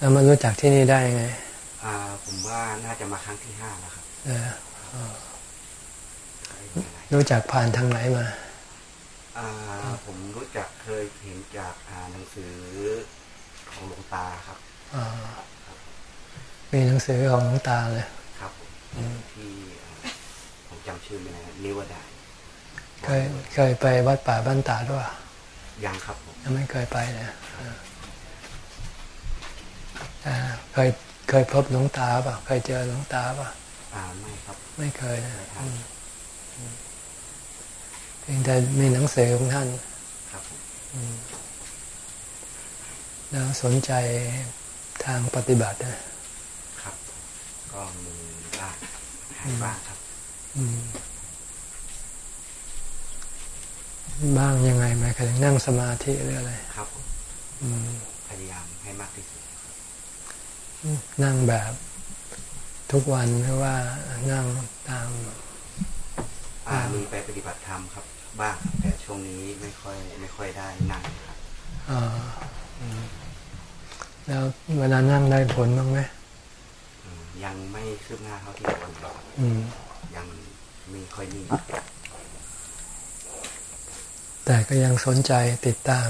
แล้วมารู้จักที่นี่ได้ยังไงอ่าผมว่าน่าจะมาครั้งที่ห้าแล้วครับเออรู้จักผ่านทางไหนมาอ่าผมรู้จักเคยเห็นจากอ่าหนังสือของหลวงตาครับอ่ามีหนังสือของหลวงตาเลยครับผมที่อ่าผมจำชื่อไม่ได้นิวดายเคยเคยไปวัดป่าบ้านตาด้วยยังครับผมยังไม่เคยไปเลยอ่าอ่า เคยเคยพบหลวงตาป่ะเคยเจอหลวงตาป่ะอ่าไม่ครับ ไม่เคยนะไม่ครับอืมเพียงแต่มีหนังสือของท่านครับผมแล้วสนใจทางปฏิบัตินะครับ ก็มีบ้างหายบ้างครับอืมบ้างยังไงไหมายถึงนั่งสมาธิหรืออะไรครับผมอืมพยายามให้มากที่สุดครับ นั่งแบบทุกวันหรือว่านั่งตามอ่ามีไปปฏิบัติธรรมครับ บ้างครับแต่ช่วงนี้ไม่ค่อยไม่ค่อยได้นั่งครับอ่าอืมแล้วเวลานั่งได้ผลบ้างไหมอืมยังไม่คืบหน้าเท่าที่ควรครับอืมยังไม่ค่อยนิ่งแต่ก็ยังสนใจติดตาม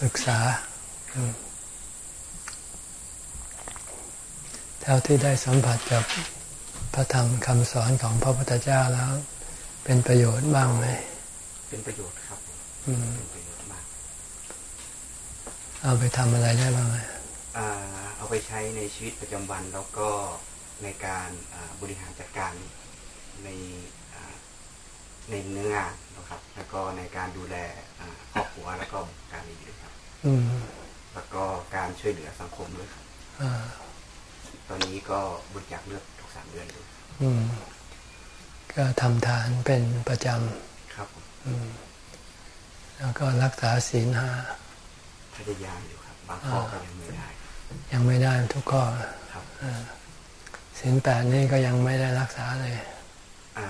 ศึกษาอืม เท่าที่ได้สัมผัสกับพระธรรมคำสอนของพระพุทธเจ้าแล้ว เป็นประโยชน์บ้างไหม เป็นประโยชน์ครับผมอืมเป็นประโยชน์มาก เอาไปทำอะไรได้บ้างไหมอ่าเอาไปใช้ในชีวิตประจำวันแล้วก็ในการอ่าบริหารจัดการในอ่าในเนื้องานนะครับ แล้วก็ในการดูแลอ่าครอบครัวแล้วก็การเรียนครับอืมแล้วก็การช่วยเหลือสังคมด้วยครับอ่า ตอนนี้ก็บริจาคเลือดทุกสามเดือนด้วยอืมก็ทำทานเป็นประจครับผมำอืมแล้วก็รักษาศีลห้าพยายามอยู่ครับบางข้อก็ยังไม่ได้ ยังไม่ได้ทุกข้อครับศีลแปดนี่ก็ยังไม่ได้รักษาเลยอ่า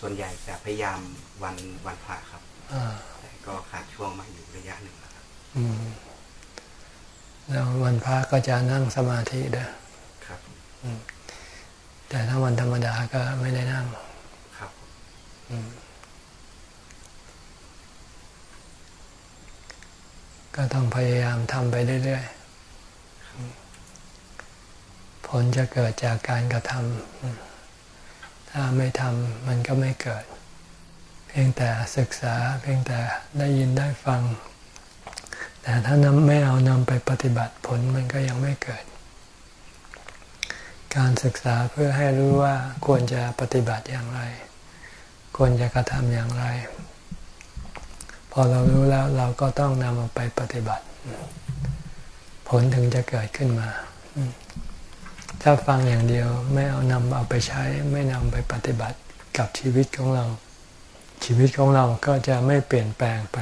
ส่วนใหญ่จะพยายามวันวันพระครับอ่าแต่ก็ขาดช่วงมาอยู่ระยะหนึ่งแล้วครับอืมแล้ววันพระก็จะนั่งสมาธิด้วยครับ แต่ถ้าวันธรรมดาก็ไม่ได้นั่งครับผมอืมก็ต้องพยายามทำไปเรื่อยๆอืมผลจะเกิดจากการกระทำอืมถ้าไม่ทำมันก็ไม่เกิด เพียงแต่ศึกษาเพียงแต่ได้ยินได้ฟัง แต่ถ้านำไม่เอานำไปปฏิบัติผลมันก็ยังไม่เกิด การศึกษาเพื่อให้รู้ว่าควรจะปฏิบัติอย่างไร ควรจะกระทำอย่างไร พอเรารู้แล้วเราก็ต้องนำเอาไปปฏิบัติ ผลถึงจะเกิดขึ้นมา ถ้าฟังอย่างเดียวไม่เอานำเอาไปใช้ ไม่นำไปปฏิบัติกับชีวิตของเรา ชีวิตของเราก็จะไม่เปลี่ยนแปลงไป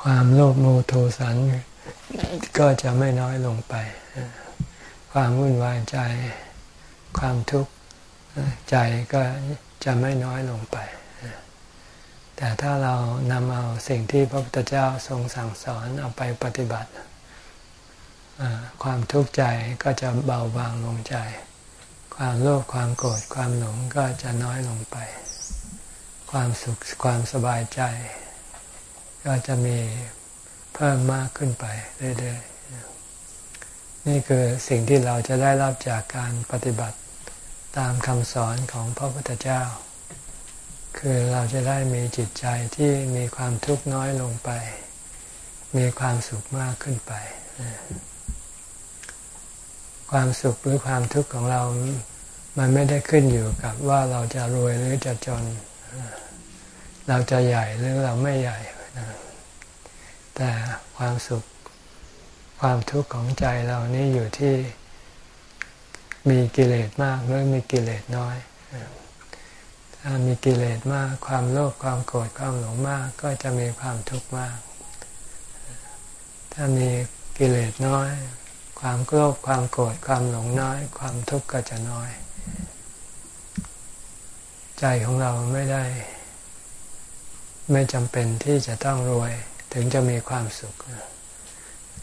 ความโลภโมโทสันก็จะไม่น้อยลงไป ความวุ่นวายใจ ความทุกข์ใจก็จะไม่น้อยลงไป แต่ถ้าเรานำเอาสิ่งที่พระพุทธเจ้าทรงสั่งสอนเอาไปปฏิบัติ ความทุกข์ใจก็จะเบาบางลงใจ ความโลภความโกรธความหลงก็จะน้อยลงไป ความสุขความสบายใจ ก็จะมีเพิ่มมากขึ้นไปเรื่อยๆ นี่คือสิ่งที่เราจะได้รับจากการปฏิบัติตามคำสอนของพระพุทธเจ้า คือเราจะได้มีจิตใจที่มีความทุกข์น้อยลงไป มีความสุขมากขึ้นไป ความสุขหรือความทุกข์ของเรา มันไม่ได้ขึ้นอยู่กับว่าเราจะรวยหรือจะจน เราจะใหญ่หรือเราไม่ใหญ่ แต่ความสุข ความทุกข์ของใจเรานี่อยู่ที่มีกิเลสมากหรือมีกิเลสน้อย ถ้ามีกิเลสมากความโลภความโกรธความหลงมากก็จะมีความทุกข์มาก ถ้ามีกิเลสน้อย ความโลภความโกรธความหลงน้อย ความทุกข์ก็จะน้อย ใจของเราไม่ได้ ไม่จำเป็นที่จะต้องรวยถึงจะมีความสุข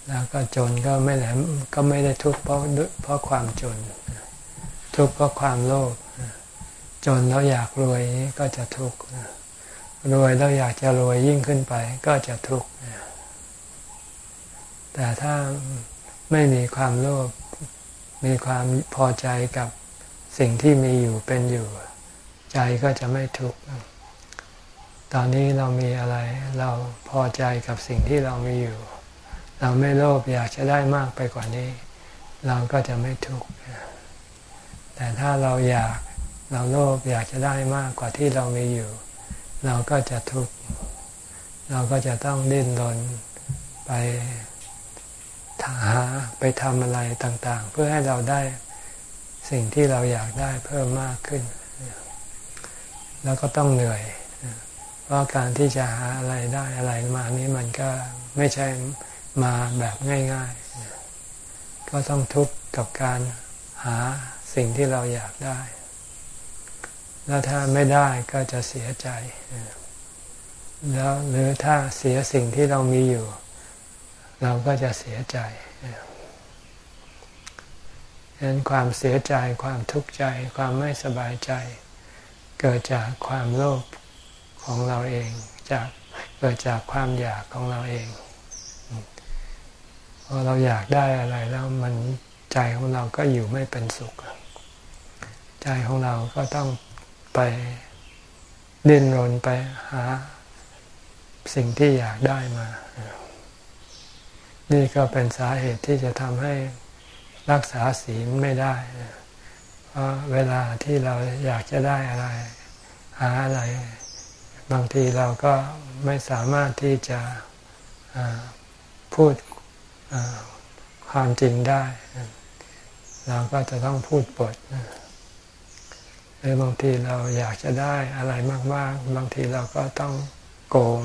แล้วก็จนก็ไม่แหลมก็ไม่ได้ทุกข์เพราะเพราะความจน ทุกข์เพราะความโลภจนแล้วอยากรวยก็จะทุกข์รวยแล้วอยากจะรวยยิ่งขึ้นไป ก็จะทุกข์แต่ถ้าไม่มีความโลภมีความพอใจกับสิ่งที่มีอยู่เป็นอยู่ ใจก็จะไม่ทุกข์ตอนนี้เรามีอะไร เราพอใจกับสิ่งที่เรามีอยู่ เราไม่โลภอยากจะได้มากไปกว่านี้ เราก็จะไม่ทุกข์แต่ถ้าเราอยากเราโลภอยากจะได้มากกว่าที่เรามีอยู่ เราก็จะทุกข์เราก็จะต้องดิ้นรนไปหาไปทำอะไรต่างๆ เพื่อให้เราได้สิ่งที่เราอยากได้เพิ่มมากขึ้น แล้วก็ต้องเหนื่อย เพราะการที่จะหาอะไรได้อะไรมานี้มันก็ไม่ใช่ มาแบบง่ายๆ ก็ต้องทุกข์กับการหาสิ่งที่เราอยากได้ แล้วถ้าไม่ได้ก็จะเสียใจ แล้วหรือถ้าเสียสิ่งที่เรามีอยู่ เราก็จะเสียใจฉะนั้นความเสียใจความทุกข์ใจ ความไม่สบายใจ เกิดจากความโลภของเราเอง จากเกิดจากความอยากของเราเอง พอเราอยากได้อะไรแล้วมันใจของเราก็อยู่ไม่เป็นสุข ใจของเราก็ต้องไปดิ้นรนไปหาสิ่งที่อยากได้มา นี่ก็เป็นสาเหตุที่จะทำให้รักษาศีลไม่ได้ เพราะเวลาที่เราอยากจะได้อะไร หาอะไร บางทีเราก็ไม่สามารถที่จะพูด ความจริงได้ เราก็จะต้องพูดปดหรือบางทีเราอยากจะได้อะไรมากๆ บางทีเราก็ต้องโกง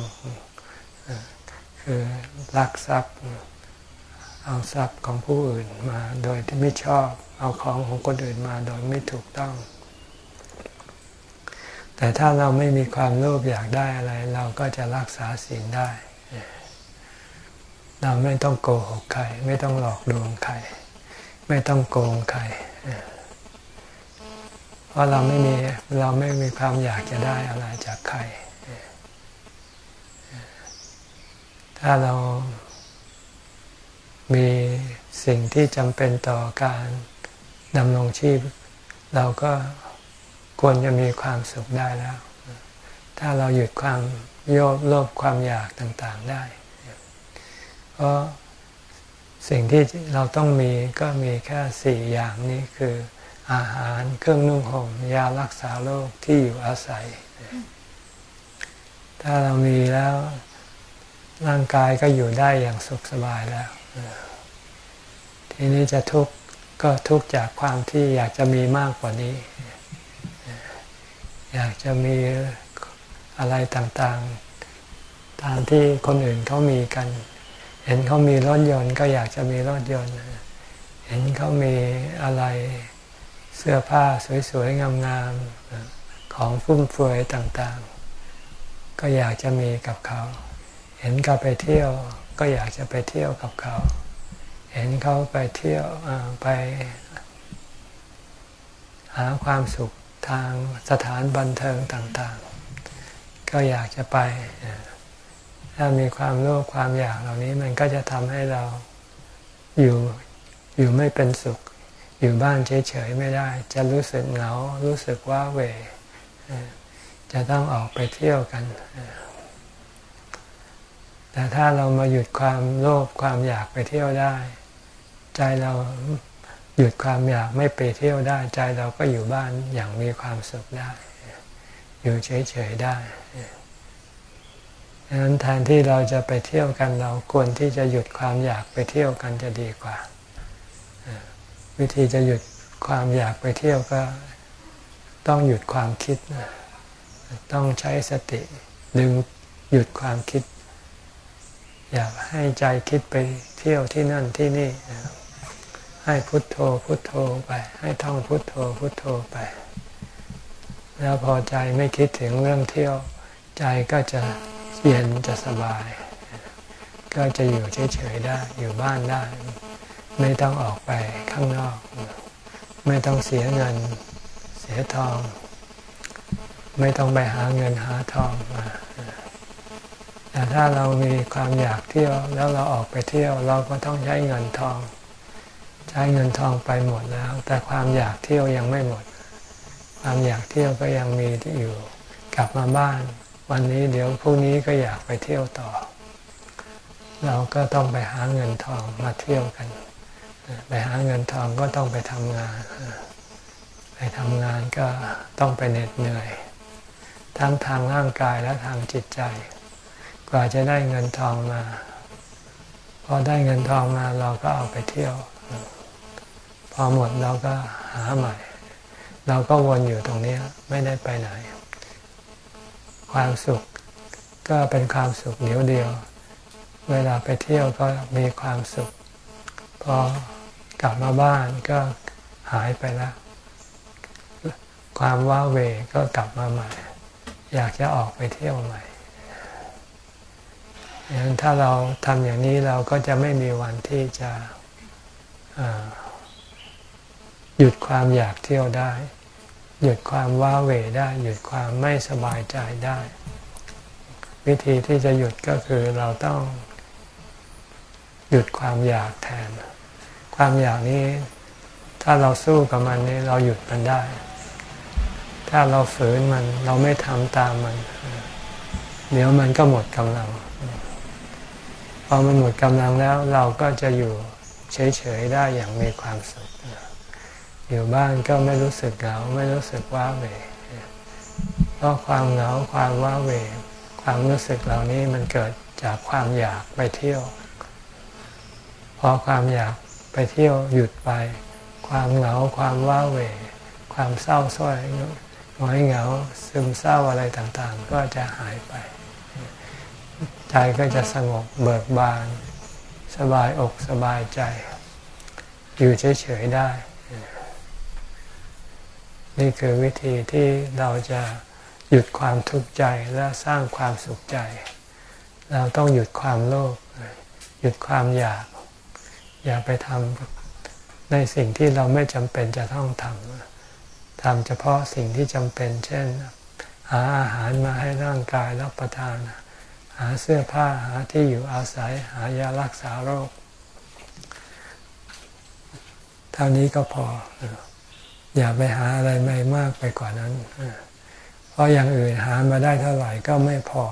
คือลักทรัพย์ เอาทรัพย์ของผู้อื่นมาโดยที่ไม่ชอบ เอาของของคนอื่นมาโดยไม่ถูกต้อง แต่ถ้าเราไม่มีความโลภอยากได้อะไร เราก็จะรักษาศีลได้ เราไม่ต้องโกหกใคร ไม่ต้องหลอกลวงใคร ไม่ต้องโกงใคร เพราะเราไม่มีเราไม่มีความอยากจะได้อะไรจากใคร ถ้าเรามีสิ่งที่จำเป็นต่อการดำรงชีพ เราก็ควรจะมีความสุขได้แล้ว ถ้าเราหยุดความโยบโลภความอยากต่างๆได้ เพราะสิ่งที่เราต้องมีก็มีแค่สี่อย่างนี้คืออาหารเครื่องนุ่งห่มยารักษาโรคที่อยู่อาศัย ถ้าเรามีแล้วร่างกายก็อยู่ได้อย่างสุขสบายแล้ว ทีนี้จะทุกข์ก็ทุกข์จากความที่อยากจะมีมากกว่านี้ อยากจะมีอะไรต่างๆ ตามที่คนอื่นเขามีกัน เห็นเขามีรถยนต์ก็อยากจะมีรถยนต์ เห็นเขามีอะไรเสื้อผ้าสวยๆ งามๆ ของฟุ่มเฟือยต่างๆ ก็อยากจะมีกับเขา เห็นเขาไปเที่ยวก็อยากจะไปเที่ยวกับเขา เห็นเขาไปเที่ยวไป หาความสุขทางสถานบันเทิงต่างๆ ก็อยากจะไป ถ้ามีความโลภความอยากเหล่านี้มันก็จะทำให้เราอยู่อยู่ไม่เป็นสุข อยู่บ้านเฉยๆไม่ได้ จะรู้สึกเหงารู้สึกว่าเวจะต้องออกไปเที่ยวกัน แต่ถ้าเรามาหยุดความโลภความอยากไปเที่ยวได้ ใจเราหยุดความอยากไม่ไปเที่ยวได้ ใจเราก็อยู่บ้านอย่างมีความสุขได้ อยู่เฉยๆได้ ดังนั้นแทนที่เราจะไปเที่ยวกันเราควรที่จะหยุดความอยากไปเที่ยวกันจะดีกว่า วิธีจะหยุดความอยากไปเที่ยวก็ต้องหยุดความคิด ต้องใช้สติดึงหยุดความคิด อยากให้ใจคิดไปเที่ยวที่นั่นที่นี่ ให้พุทโธพุทโธไป ให้ท่องพุทโธพุทโธไป แล้วพอใจไม่คิดถึงเรื่องเที่ยวใจก็จะ เย็นจะสบาย ก็จะอยู่เฉยๆได้ อยู่บ้านได้ ไม่ต้องออกไปข้างนอก ไม่ต้องเสียเงิน เสียทอง ไม่ต้องไปหาเงินหาทองมาแต่ถ้าเรามีความอยากเที่ยวแล้วเราออกไปเที่ยว เราก็ต้องใช้เงินทอง ใช้เงินทองไปหมดแล้ว แต่ความอยากเที่ยวยังไม่หมด ความอยากเที่ยวก็ยังมีที่อยู่กลับมาบ้าน วันนี้เดี๋ยวพรุ่งนี้ก็อยากไปเที่ยวต่อ เราก็ต้องไปหาเงินทองมาเที่ยวกัน ไปหาเงินทองก็ต้องไปทำงาน ไปทำงานก็ต้องไปเหน็ดเหนื่อย ทั้งทางร่างกายและทางจิตใจ กว่าจะได้เงินทองมา พอได้เงินทองมาเราก็เอาไปเที่ยว พอหมดเราก็หาใหม่ เราก็วนอยู่ตรงนี้ไม่ได้ไปไหน ความสุขก็เป็นความสุขเดียวเดียว เวลาไปเที่ยวก็มีความสุข พอกลับมาบ้านก็หายไปแล้ว ความว้าเวก็กลับมาใหม่ อยากจะออกไปเที่ยวใหม่อย่างนั้นถ้าเราทำอย่างนี้เราก็จะไม่มีวันที่จะหยุดความอยากเที่ยวได้ หยุดความว้าเหวได้ หยุดความไม่สบายใจได้ วิธีที่จะหยุดก็คือเราต้อง หยุดความอยากแทน ความอยากนี้ ถ้าเราสู้กับมันนี่เราหยุดมันได้ ถ้าเราฝืนมันเราไม่ทำตามมัน เดี๋ยวมันก็หมดกำลังพอมันหมดกำลังแล้วเราก็จะอยู่เฉยๆได้อย่างมีความสุข อยู่บ้านก็ไม่รู้สึกเหงาไม่รู้สึกว้าเหวเพราะความเหงาความว้าเหวความรู้สึกเหล่านี้มันเกิดจากความอยากไปเที่ยว พอความอยากไปเที่ยวหยุดไป ความเหงาความว้าเหวความเศร้าส้อยหงอยเหงาซึมเศร้าอะไรต่างๆ ก็จะหายไป ใจก็จะสงบเบิกบาน สบายอกสบายใจ อยู่เฉยๆได้ นี่คือวิธีที่เราจะหยุดความทุกข์ใจและสร้างความสุขใจ เราต้องหยุดความโลภหยุดความอยาก อย่าไปทำในสิ่งที่เราไม่จำเป็นจะต้องทำทำเฉพาะสิ่งที่จำเป็น เช่น หาอาหารมาให้ร่างกายรับประทาน หาเสื้อผ้าหาที่อยู่อาศัยหายารักษาโรค เท่านี้ก็พอ อย่าไปหาอะไรไม่มากไปกว่านั้น เพราะอย่างอื่นหามาได้เท่าไหร่ก็ไม่พอ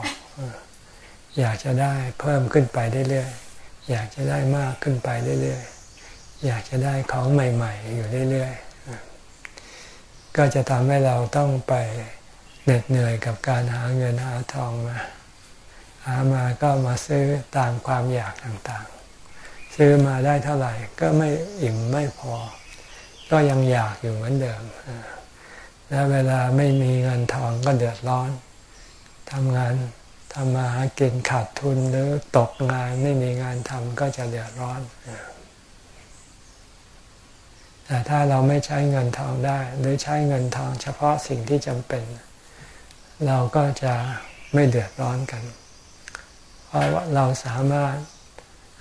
อยากจะได้เพิ่มขึ้นไปเรื่อยๆ อยากจะได้มากขึ้นไปเรื่อยๆ อยากจะได้ของใหม่ ๆ อยู่เรื่อยๆ ก็จะทำให้เราต้องไปเหน็ดเหนื่อยกับการหาเงินหาทองมา หามาก็มาซื้อตามความอยากต่างๆ ซื้อมาได้เท่าไหร่ก็ไม่อิ่มไม่พอ ก็ยังอยากอยู่เหมือนเดิม แล้วเวลาไม่มีเงินทองก็เดือดร้อนทำงานทำมาหากินขาดทุนหรือตกงานไม่มีงานทำก็จะเดือดร้อน แต่ถ้าเราไม่ใช้เงินทองได้ หรือใช้เงินทองเฉพาะสิ่งที่จำเป็น เราก็จะไม่เดือดร้อนกัน เพราะว่าเราสามารถ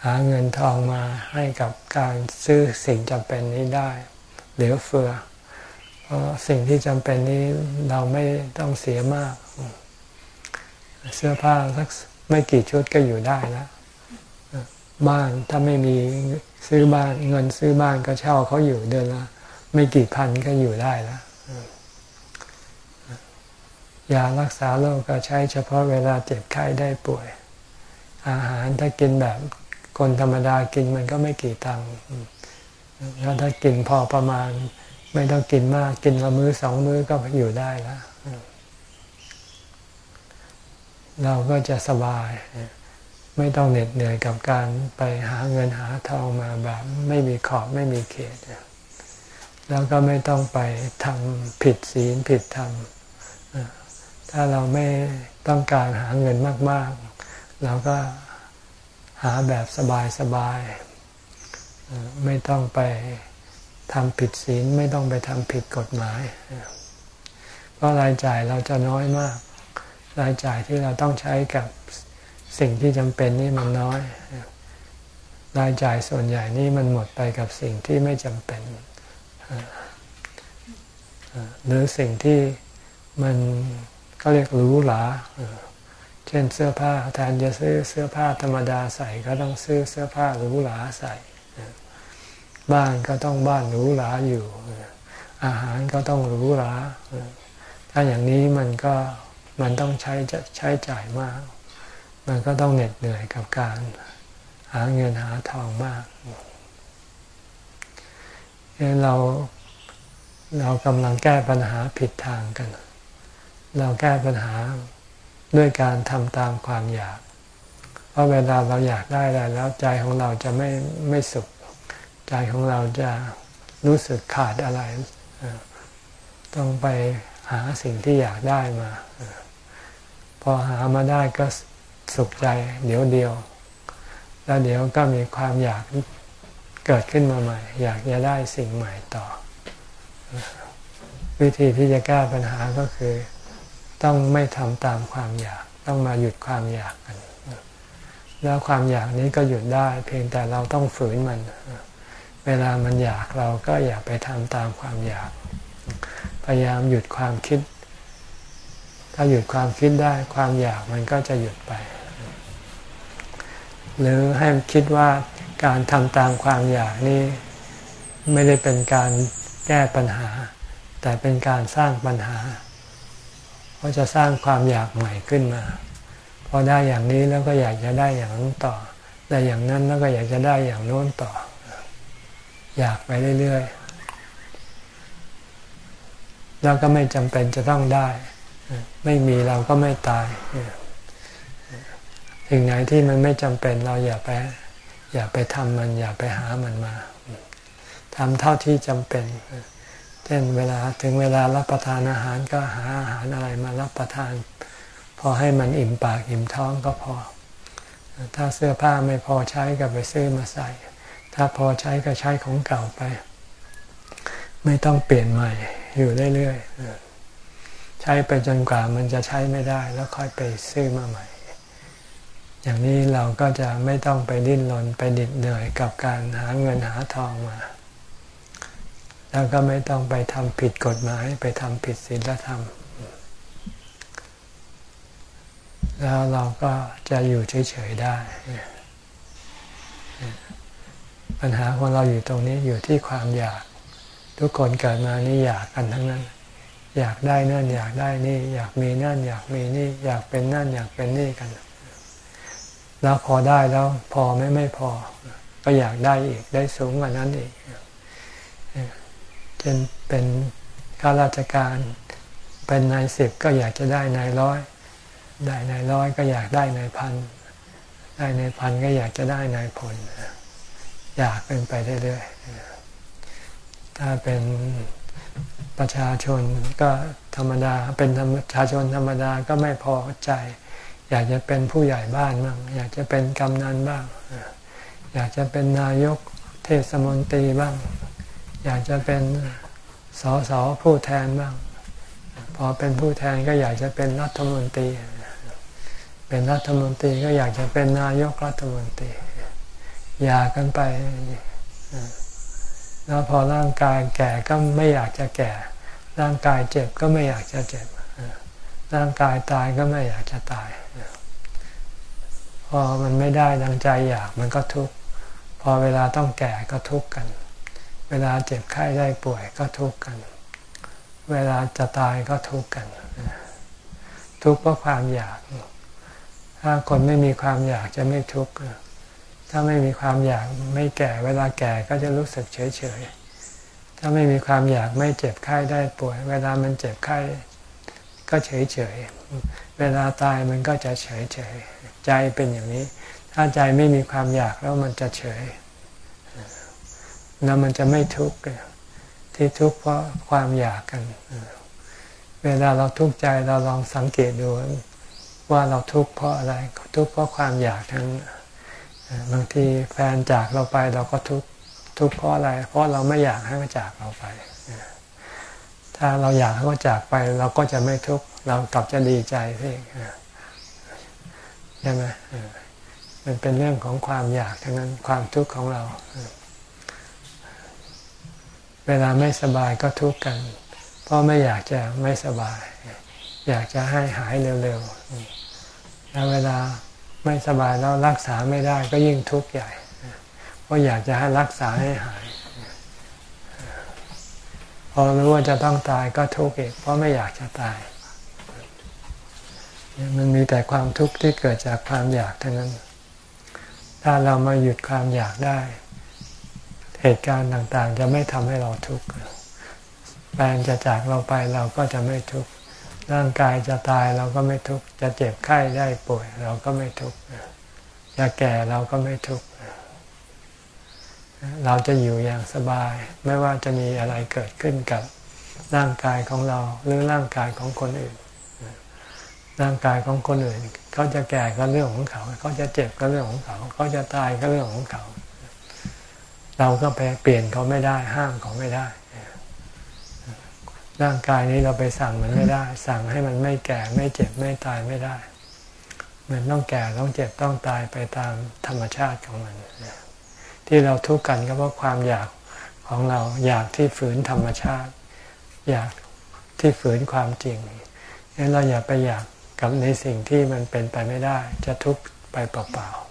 หาเงินทองมาให้กับการซื้อสิ่งจำเป็นนี้ได้ เหลือเฟือ เพราะสิ่งที่จำเป็นนี้เราไม่ต้องเสียมาก เสื้อผ้าสักไม่กี่ชุดก็อยู่ได้แล้วบ้านถ้าไม่มีซื้อบ้านเงินซื้อบ้านก็เช่าเขาอยู่เดือนละไม่กี่พันก็อยู่ได้แล้วยารักษาโรคก็ใช้เฉพาะเวลาเจ็บไข้ได้ป่วย อาหารถ้ากินแบบคนธรรมดากินมันก็ไม่กี่ตังค์ แล้วถ้ากินพอประมาณ ไม่ต้องกินมากกินละมื้อสองมื้อก็อยู่ได้แล้วเราก็จะสบาย ไม่ต้องเหน็ดเหนื่อยกับการไปหาเงินหาทองมาแบบไม่มีขอบไม่มีเขต แล้วก็ไม่ต้องไปทำผิดศีลผิดธรรมถ้าเราไม่ต้องการหาเงินมาก ๆ เราก็หาแบบสบาย ๆ ไม่ต้องไปทำผิดศีลไม่ต้องไปทำผิดกฎหมาย เพราะรายจ่ายเราจะน้อยมาก รายจ่ายที่เราต้องใช้กับสิ่งที่จำเป็นนี่มันน้อย รายจ่ายส่วนใหญ่นี่มันหมดไปกับสิ่งที่ไม่จำเป็น หรือสิ่งที่มันก็เรียกหรูหราเช่นเสื้อผ้าแทนจะซื้อเสื้อผ้าธรรมดาใส่ก็ต้องซื้อเสื้อผ้าหรูหราใส่ บ้านก็ต้องบ้านหรูหราอยู่ อาหารก็ต้องหรูหราถ้าอย่างนี้มันก็มันต้องใช้จะใช้จ่ายมาก มันก็ต้องเหน็ดเหนื่อยกับการ หาเงินหาทองมากเราเรากำลังแก้ปัญหาผิดทางกัน เราแก้ปัญหาด้วยการทำตามความอยาก เพราะเวลาเราอยากได้อะไรแล้วใจของเราจะไม่ไม่สุข ใจของเราจะรู้สึกขาดอะไร ต้องไปหาสิ่งที่อยากได้มา พอหามาได้ก็สุขใจเดี๋ยวเดียว แล้วเดี๋ยวก็มีความอยากเกิดขึ้นมาใหม่ อยากจะได้สิ่งใหม่ต่อ วิธีที่จะแก้ปัญหาก็คือ ต้องไม่ทำตามความอยาก ต้องมาหยุดความอยากกัน แล้วความอยากนี้ก็หยุดได้ เพียงแต่เราต้องฝืนมันเเวลามันอยากเราก็อย่าไปทำตามความอยาก พยายามหยุดความคิด ถ้าหยุดความคิดได้ความอยากมันก็จะหยุดไป หรือให้คิดว่าการทำตามความอยากนี้ไม่ได้เป็นการแก้ปัญหา แต่เป็นการสร้างปัญหา เพราะจะสร้างความอยากใหม่ขึ้นมา พอได้อย่างนี้แล้วก็อยากจะได้อย่างนั้นต่อ ได้อย่างนั้นแล้วก็อยากจะได้อย่างโน้นต่อ อยากไปเรื่อยๆ แล้วก็ไม่จำเป็นจะต้องได้ ไม่มีเราก็ไม่ตายสิ่งไหนที่มันไม่จำเป็นเราอย่าไป อย่าไปทำมัน อย่าไปหามันมาทำเท่าที่จำเป็น เช่นเวลาถึงเวลารับประทานอาหารก็หาอาหารอะไรมารับประทาน พอให้มันอิ่มปากอิ่มท้องก็พอ ถ้าเสื้อผ้าไม่พอใช้ก็ไปซื้อมาใส่ ถ้าพอใช้ก็ใช้ของเก่าไป ไม่ต้องเปลี่ยนใหม่อยู่เรื่อยๆใช้ไปจนกว่ามันจะใช้ไม่ได้ แล้วค่อยไปซื้อมาใหม่ อย่างนี้เราก็จะไม่ต้องไปดิ้นรนไปดิดเหนื่อยกับการหาเงินหาทองมา แล้วก็ไม่ต้องไปทำผิดกฎหมาย ไปทำผิดศีลธรรมแล้วเราก็จะอยู่เฉยๆได้ ปัญหาของเราอยู่ตรงนี้อยู่ที่ความอยาก ทุกคนเกิดมานี่อยากกันทั้งนั้น อยากได้นั่นอยากได้นี่ อยากมีนั่น อยากมีนี่ อยากเป็นนั่น อยากเป็นนี่กัน แล้วพอได้แล้วพอไม่ไม่พอ ก็อยากได้อีกได้สูงกว่านั้นอีกจนเป็นข้าราชการเป็นนายสิบก็อยากจะได้นายร้อย ได้นายร้อยก็อยากได้นายพันได้นายพันก็อยากจะได้นายพล อยากเป็นไปเรื่อยๆถ้าเป็นประชาชนก็ธรรมดาเป็นประชาชนธรรมดาก็ไม่พอใจ อยากจะเป็นผู้ใหญ่บ้านบ้างอยากจะเป็นกำนันบ้าง อยากจะเป็นนายกเทศมนตรีบ้าง อยากจะเป็นสสผู้แทนบ้าง พอเป็นผู้แทนก็อยากจะเป็นรัฐมนตรี เป็นรัฐมนตรีก็อยากจะเป็นนายกรัฐมนตรี อยากกันไปแล้วพอร่างกายแก่ก็ไม่อยากจะแก่ ร่างกายเจ็บก็ไม่อยากจะเจ็บ ร่างกายตายก็ไม่อยากจะตาย พอมันไม่ได้ดังใจอยากมันก็ทุกข์ พอเวลาต้องแก่ก็ทุกข์กัน เวลาเจ็บไข้ได้ป่วยก็ทุกข์กัน เวลาจะตายก็ทุกข์กัน ทุกข์เพราะความอยาก ถ้าคนไม่มีความอยากจะไม่ทุกข์ ถ้าไม่มีความอยากไม่แก่เวลาแก่ก็จะรู้สึกเฉยเฉยถ้าไม่มีความอยากไม่เจ็บไข้ได้ป่วย เวลามันเจ็บไข้ก็เฉยเฉยเวลาตายมันก็จะเฉยเฉยใจเป็นอย่างนี้ ถ้าใจไม่มีความอยากแล้วมันจะเฉย แล้วมันจะไม่ทุกข์ที่ทุกข์เพราะความอยากกัน เวลาเราทุกข์ใจเราลองสังเกตดูว่าเราทุกข์เพราะอะไร ทุกข์เพราะความอยากทั้ง บางทีแฟนจากเราไปเราก็ทุกข์ทุกข์เพราะอะไร เพราะเราไม่อยากให้เขาจากเราไป ถ้าเราอยากให้เขาจากไป เราก็จะไม่ทุกข์เรากลับจะดีใจพี่ใช่ไหมมันเป็นเรื่องของความอยากทั้งนั้นความทุกข์ของเรา เวลาไม่สบายก็ทุกข์กัน เพราะไม่อยากจะไม่สบาย อยากจะให้หายเร็วๆแล้วเวลา ไม่สบายแล้วรักษาไม่ได้ก็ยิ่งทุกข์ใหญ่ เพราะอยากจะให้รักษาให้หาย พอรู้ว่าจะต้องตายก็ทุกข์อีกเพราะไม่อยากจะตาย มันมีแต่ความทุกข์ที่เกิดจากความอยากเท่านั้น ถ้าเรามาหยุดความอยากได้ เหตุการณ์ต่างๆ จะไม่ทำให้เราทุกข์แฟนจะจากเราไปเราก็จะไม่ทุกข์ ร่างกายจะตายเราก็ไม่ทุกข์จะเจ็บไข้ได้ป่วย เราก็ไม่ทุกข์จะแก่เราก็ไม่ทุกข์เราจะอยู่อย่างสบาย ไม่ว่าจะมีอะไรเกิดขึ้นกับร่างกายของเราหรือร่างกายของคนอื่น ร่างกายของคนอื่น เขาจะแก่ก็เรื่องของเขา เขาจะเจ็บก็เรื่องของเขา เขาจะตายก็เรื่องของเขา เราก็ไปเปลี่ยนเขาไม่ได้ห้ามเขาไม่ได้ ร่างกายนี้เราไปสั่งมันไม่ได้ สั่งให้มันไม่แก่ไม่เจ็บไม่ตายไม่ได้ มันต้องแก่ต้องเจ็บต้องตายไปตามธรรมชาติของมัน ที่เราทุกข์กันก็เพราะความอยากของเราอยากที่ฝืนธรรมชาติ อยากที่ฝืนความจริงงั้นเราอย่าไปอยากกับในสิ่งที่มันเป็นไปไม่ได้ จะทุกข์ไปเปล่าๆ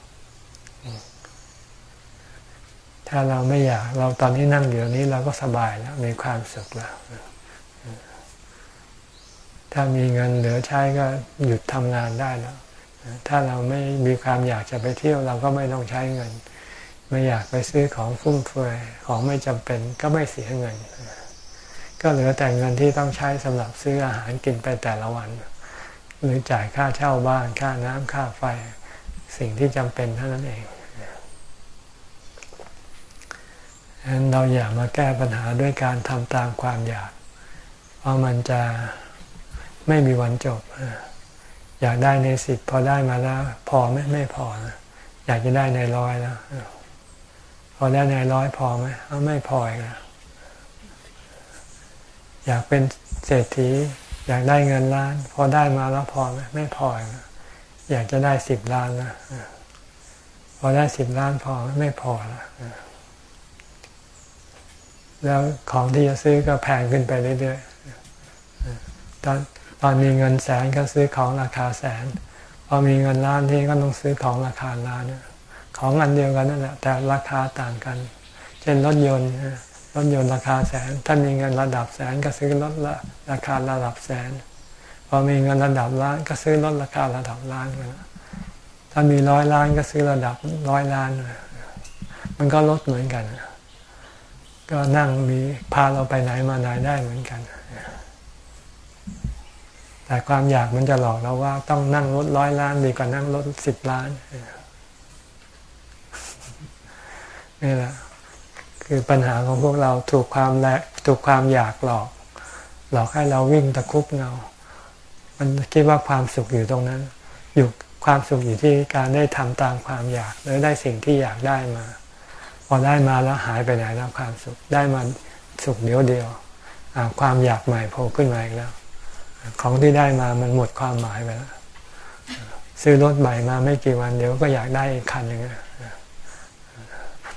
ถ้าเราไม่อยากเราตอนนี้นั่งเดี๋ยวนี้เราก็สบายแล้วมีความสุขแล้ว ถ้ามีเงินเหลือใช้ก็หยุดทำงานได้แล้ว ถ้าเราไม่มีความอยากจะไปเที่ยวเราก็ไม่ต้องใช้เงิน ไม่อยากไปซื้อของฟุ่มเฟือยของไม่จำเป็นก็ไม่เสียเงิน ก็เหลือแต่เงินที่ต้องใช้สำหรับซื้ออาหารกินไปแต่ละวัน หรือจ่ายค่าเช่าบ้านค่าน้ำค่าไฟ สิ่งที่จำเป็นเท่านั้นเองฉะนั้นเราอย่ามาแก้ปัญหาด้วยการทำตามความอยาก เพราะมันจะ ไม่มีวันจบ อยากได้ในสิบพอได้มาแล้ว พอไหมไม่พอนะอยากจะได้ในร้อยแล้วพอได้ในร้อยพอไหมไม่พออีกแล้วอยากเป็นเศรษฐี อยากได้เงินล้าน พอได้มาแล้วพอไหมไม่พออีกแล้วอยากจะได้สิบล้านนะพอได้สิบล้านพอไม่พอแล้วแล้วของที่จะซื้อก็แพงขึ้นไปเรื่อยๆตอน ตอนมีเงินแสนก็ซื้อของราคาแสน พอมีเงินล้านที่ก็ต้องซื้อของราคาล้านของอันเดียวกันนั่นแหละแต่ราคาต่างกัน เช่นรถยนต์รถยนต์ราคาแสน ถ้ามีเงินระดับแสนก็ซื้อรถราคาระดับแสน พอมีเงินระดับล้านก็ซื้อรถราคาระดับล้านกันถ้ามีร้อยล้านก็ซื้อระดับร้อยล้าน มันก็ลดเหมือนกัน ก็นั่งมีพาเราไปไหนมาไหนได้เหมือนกัน แต่ความอยากมันจะหลอกเราว่าต้องนั่งรถร้อยล้านดีกว่านั่งรถสิบล้านนี่แหละคือปัญหาของพวกเราถูกความแลถูกความอยากหลอก หลอกให้เราวิ่งตะคุบเงา มันคิดว่าความสุขอยู่ตรงนั้น อยู่ความสุขอยู่ที่การได้ทำตามความอยากหรือได้สิ่งที่อยากได้มา พอได้มาแล้วหายไปไหนแล้วความสุขได้มาสุขเดียวเดียวความอยากใหม่โผล่ขึ้นมาอีกแล้ว ของที่ได้มามันหมดความหมายไปแล้วซื้อรถใหม่มาไม่กี่วันเดี๋ยวก็อยากได้อีกคันหนึ่ง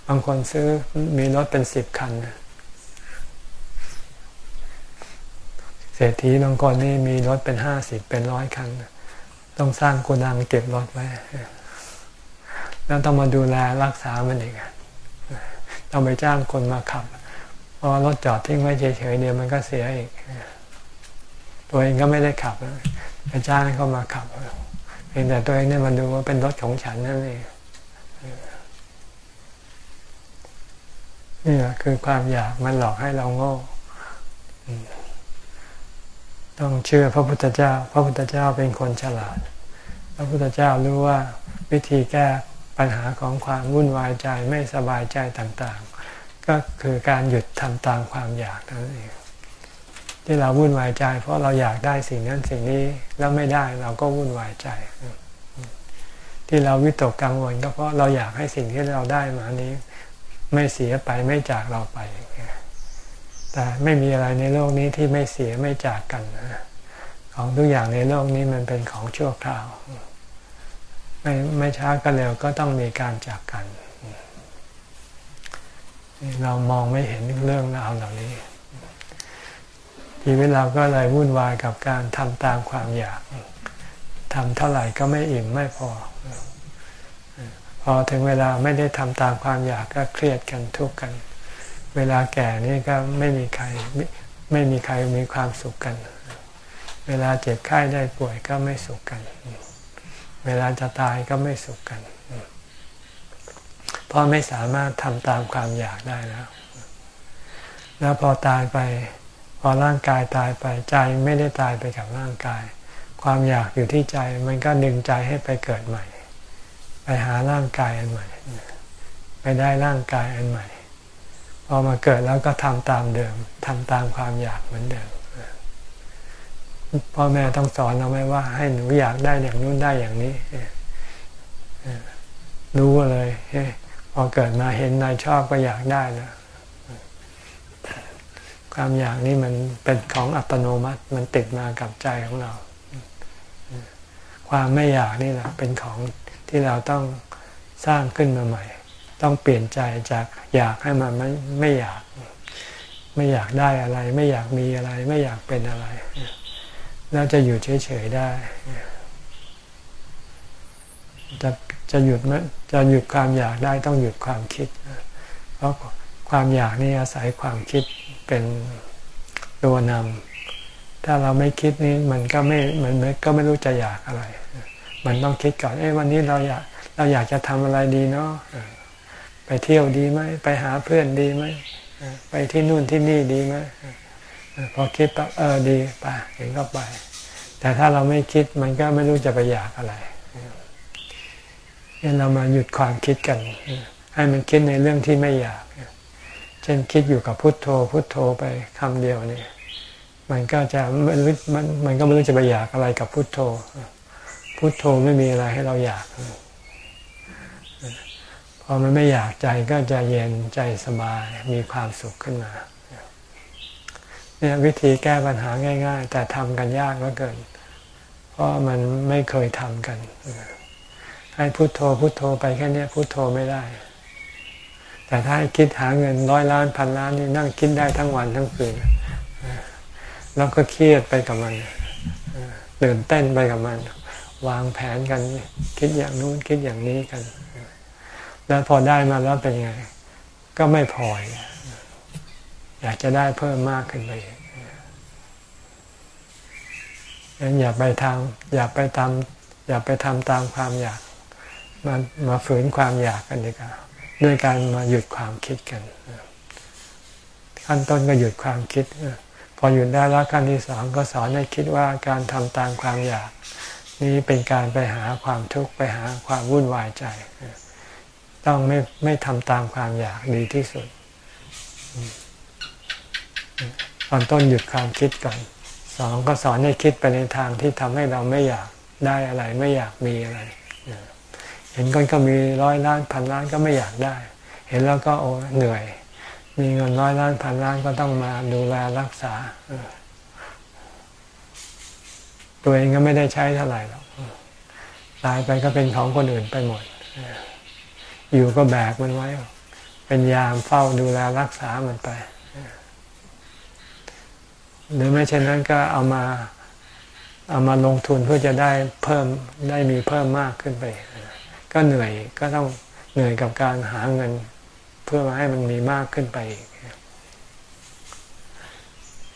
บางคนซื้อมีรถเป็นสิบคัน เศรษฐีบางคนนี่มีรถเป็นห้าสิบเป็นร้อยคัน ต้องสร้างโกดังเก็บรถไว้ แล้วต้องมาดูแลรักษามันอีกต้องไปจ้างคนมาขับ เพราะรถจอดทิ้งไว้เฉยๆเดียวมันก็เสียอีก ตัวเองก็ไม่ได้ขับไปจ้างให้เขามาขับเพียงแต่ตัวเองเนี่ยมันดูว่าเป็นรถของฉันนั่นเองนี่แหละคือความอยากมันหลอกให้เราโง่ต้องเชื่อพระพุทธเจ้า พระพุทธเจ้าเป็นคนฉลาด พระพุทธเจ้ารู้ว่าวิธีแก้ปัญหาของความวุ่นวายใจไม่สบายใจต่างๆ ก็คือการหยุดทำตามความอยากนั่นเอง ที่เราวุ่นวายใจ เพราะเราอยากได้สิ่งนั้นสิ่งนี้แล้วไม่ได้เราก็วุ่นวายใจ ที่เราวิตกกังวลก็เพราะเราอยากให้สิ่งที่เราได้มานี้ ไม่เสียไปไม่จากเราไป แต่ไม่มีอะไรในโลกนี้ที่ไม่เสียไม่จากกันของทุกอย่างในโลกนี้มันเป็นของชั่วคราว ไม่ไม่ช้าก็เร็วก็ต้องมีการจากกัน เรามองไม่เห็นเรื่องราวเหล่านี้ ชีวิตเราก็เลยวุ่นวายกับการทำตามความอยากทำเท่าไหร่ก็ไม่อิ่มไม่พอ พอถึงเวลาไม่ได้ทำตามความอยากก็เครียดกันทุกข์กัน เวลาแก่นี่ก็ไม่มีใครไม่มีใครมีความสุขกัน เวลาเจ็บไข้ได้ป่วยก็ไม่สุขกัน เวลาจะตายก็ไม่สุขกันเพราะไม่สามารถทำตามความอยากได้แล้ว แล้วพอตายไป พอร่างกายตายไปใจไม่ได้ตายไปกับร่างกาย ความอยากอยู่ที่ใจมันก็ดึงใจให้ไปเกิดใหม่ ไปหาร่างกายอันใหม่ ไปได้ร่างกายอันใหม่ พอมาเกิดแล้วก็ทำตามเดิมทำตามความอยากเหมือนเดิมพ่อแม่ต้องสอนเราไหมว่า ให้หนูอยากได้อย่างนู้นได้อย่างนี้รู้เลยพอเกิดมาเห็นนายชอบก็อยากได้แล้ว ความอยากนี่มันเป็นของอัตโนมัติมันติดมากับใจของเรา ความไม่อยากนี่แหละเป็นของที่เราต้องสร้างขึ้นมาใหม่ ต้องเปลี่ยนใจจากอยากให้มันไม่ไม่อยาก ไม่อยากได้อะไร ไม่อยากมีอะไร ไม่อยากเป็นอะไรแล้วจะอยู่เฉยๆได้ จะจะหยุดจะหยุดความอยากได้ต้องหยุดความคิด เพราะความอยากนี่อาศัยความคิด เป็นตัวนำถ้าเราไม่คิดนี่มันก็ไม่มันก็ไม่รู้จะอยากอะไร มันต้องคิดก่อนเอ้วันนี้เราอยากเราอยากจะทำอะไรดีเนาะไปเที่ยวดีไหมไปหาเพื่อนดีไหมไปที่นู่นที่นี่ดีไหมพอคิดปั๊บเออดีไปเห็นก็ไป แต่ถ้าเราไม่คิดมันก็ไม่รู้จะไปอยากอะไรเนี่ยเรามาหยุดความคิดกัน ให้มันคิดในเรื่องที่ไม่อยาก เช่นคิดอยู่กับพุทโธ พุทโธไปคำเดียวนี่มันก็จะไม่รู้มันมันก็ไม่รู้จะไปอยากอะไรกับพุทโธ พุทโธไม่มีอะไรให้เราอยากพอมันไม่อยากใจก็จะเย็นใจสบายมีความสุขขึ้นมาเนี่ยวิธีแก้ปัญหาง่าย ๆ แต่ทำกันยากเหลือเกิน เพราะมันไม่เคยทำกัน ให้พุโทโธพุโทโธไปแค่นี้พุโทโธไม่ได้ แต่ถ้าคิดหาเงินร้อยล้านพันล้านนี่นั่งคิดได้ทั้งวันทั้งคืนแล้วก็เครียดไปกับมันตื่นเต้นไปกับมัน วางแผนกัน คิดอย่างนู้นคิดอย่างนี้กัน แล้วพอได้มาแล้วเป็นไง ก็ไม่พออยากจะได้เพิ่มมากขึ้นไปอีกงั้นอย่าไปทางอย่าไปทำอย่าไปทำตามความอยาก มามาฝืนความอยากกันดีกว่า ด้วยการมาหยุดความคิดกันขั้นต้นก็หยุดความคิด พอหยุดได้แล้วขั้นที่สองก็สอนให้คิดว่าการทำตามความอยาก นี้เป็นการไปหาความทุกข์ไปหาความวุ่นวายใจ ต้องไม่ไม่ทำตามความอยากดีที่สุดตอนต้นหยุดความคิดก่อนสองก็สอนให้คิดไปในทางที่ทำให้เราไม่อยากได้อะไรไม่อยากมีอะไร เห็นคนก็มีร้อยล้านพันล้านก็ไม่อยากได้ เห็นแล้วก็โอ้เหนื่อย มีเงินร้อยล้านพันล้านก็ต้องมาดูแลรักษาตัวเองก็ไม่ได้ใช้เท่าไหร่หรอกตายไปก็เป็นของคนอื่นไปหมด อยู่ก็แบกมันไว้ เป็นยามเฝ้าดูแลรักษามันไป หรือไม่เช่นนั้นก็เอามาเอามาลงทุนเพื่อจะได้เพิ่มได้มีเพิ่มมากขึ้นไป ก็เหนื่อยก็ต้องเหนื่อยกับการหาเงิน เพื่อมาให้มันมีมากขึ้นไปอีก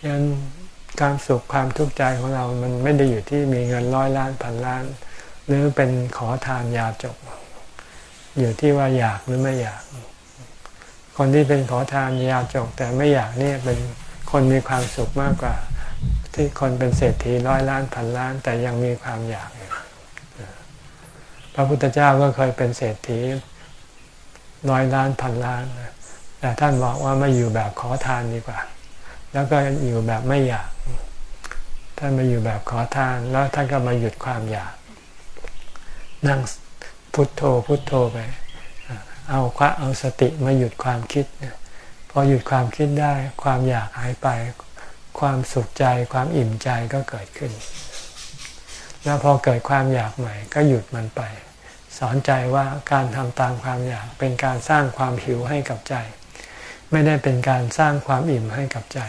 ยันการสุขความทุกข์ใจของเรา มันไม่ได้อยู่ที่มีเงินร้อยล้านพันล้าน หรือเป็นขอทานยาจก อยู่ที่ว่าอยากหรือไม่อยาก คนที่เป็นขอทานยาจก แต่ไม่อยากนี่เป็นคนมีความสุขมากกว่า ที่คนเป็นเศรษฐีร้อยล้านพันล้าน แต่ยังมีความอยาก พระพุทธเจ้าก็เคยเป็นเศรษฐีร้อยล้านพันล้านแต่ท่านบอกว่าไม่อยู่แบบขอทานดีกว่า แล้วก็อยู่แบบไม่อยาก ท่านมาอยู่แบบขอทาน แล้วท่านก็มาหยุดความอยาก นั่งพุทโธพุทโธไป เอาควะเอาสติมาหยุดความคิดพอหยุดความคิดได้ ความอยากหายไป ความสุขใจ ความอิ่มใจก็เกิดขึ้น แล้วพอเกิดความอยากใหม่ ก็หยุดมันไป สอนใจว่าการทำตามความอยากเป็นการสร้างความหิวให้กับใจ ไม่ได้เป็นการสร้างความอิ่มให้กับใจ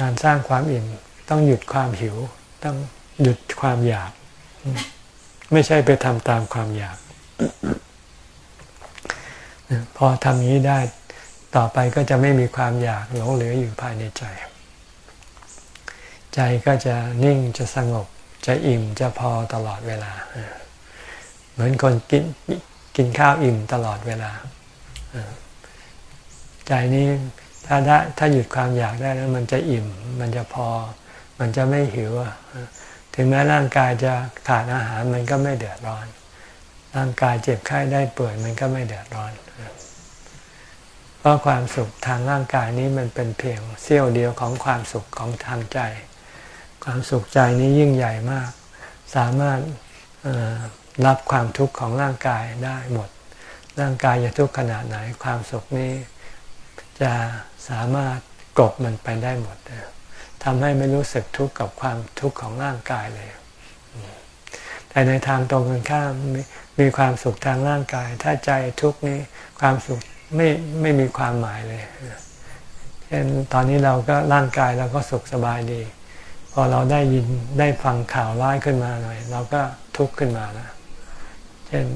การสร้างความอิ่มต้องหยุดความหิว ต้องหยุดความอยาก ไม่ใช่ไปทำตามความอยาก พอทำนี้ได้ต่อไปก็จะไม่มีความอยากหลงเหลืออยู่ภายในใจ ใจก็จะนิ่งจะสงบจะอิ่มจะพอตลอดเวลา มือนคนกินกินข้าวอิ่มตลอดเวลา ใจนี้ถ้าได้ถ้าหยุดความอยากได้แล้ว มันจะอิ่ม มันจะพอ มันจะไม่หิว ถึงแม้ร่างกายจะขาดอาหารมันก็ไม่เดือดร้อน ร่างกายเจ็บไข้ได้ป่วยมันก็ไม่เดือดร้อน เพราะความสุขทางร่างกายนี้มันเป็นเพียงเสี้ยวเดียวของความสุขของทางใจ ความสุขใจนี้ยิ่งใหญ่มาก สามารถ รับความทุกข์ของร่างกายได้หมด ร่างกายจะทุกข์ขนาดไหนความสุขนี้จะสามารถกบมันไปได้หมดทำให้ไม่รู้สึกทุกข์กับความทุกข์ของร่างกายเลย แต่ในทางตรงกันข้ามมีความสุขทางร่างกาย ถ้าใจทุกข์นี้ความสุขไม่ไม่มีความหมายเลยเช่นตอนนี้เราก็ร่างกายเราก็สุขสบายดี พอเราได้ยินได้ฟังข่าวร้ายขึ้นมาหน่อย เราก็ทุกข์ขึ้นมาแล้ว ช่น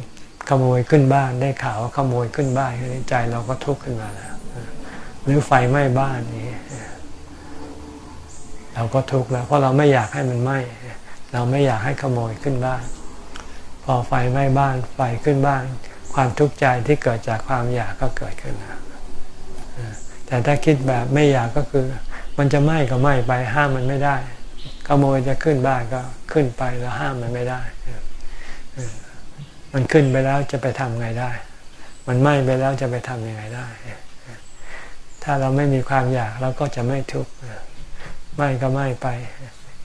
ขโมยขึ้นบ้านได้ข่าวว่าขโมยขึ้นบ้านใจเราก็ทุกข์ขึ้นมาแล้วหรือไฟไหม้บ้านนี้ เราก็ทุกข์แล้ว เพราะเราไม่อยากให้มันไหม้เราไม่อยากให้ขโมยขึ้นบ้าน พอไฟไหม้บ้านไฟขึ้นบ้าน ความทุกข์ใจที่เกิดจากความอยากก็เกิดขึ้นแล้วแต่ถ้าคิดแบบไม่อยากก็คือ มันจะไหม้ก็ไหม้ไปห้ามมันไม่ได้ ขโมยจะขึ้นบ้านก็ขึ้นไปแล้วห้ามมันไม่ได้ มันขึ้นไปแล้วจะไปทำไงได้ มันไหม้ไปแล้วจะไปทำยังไงได้ ถ้าเราไม่มีความอยากเราก็จะไม่ทุกข์ไหม้ก็ไหม้ไป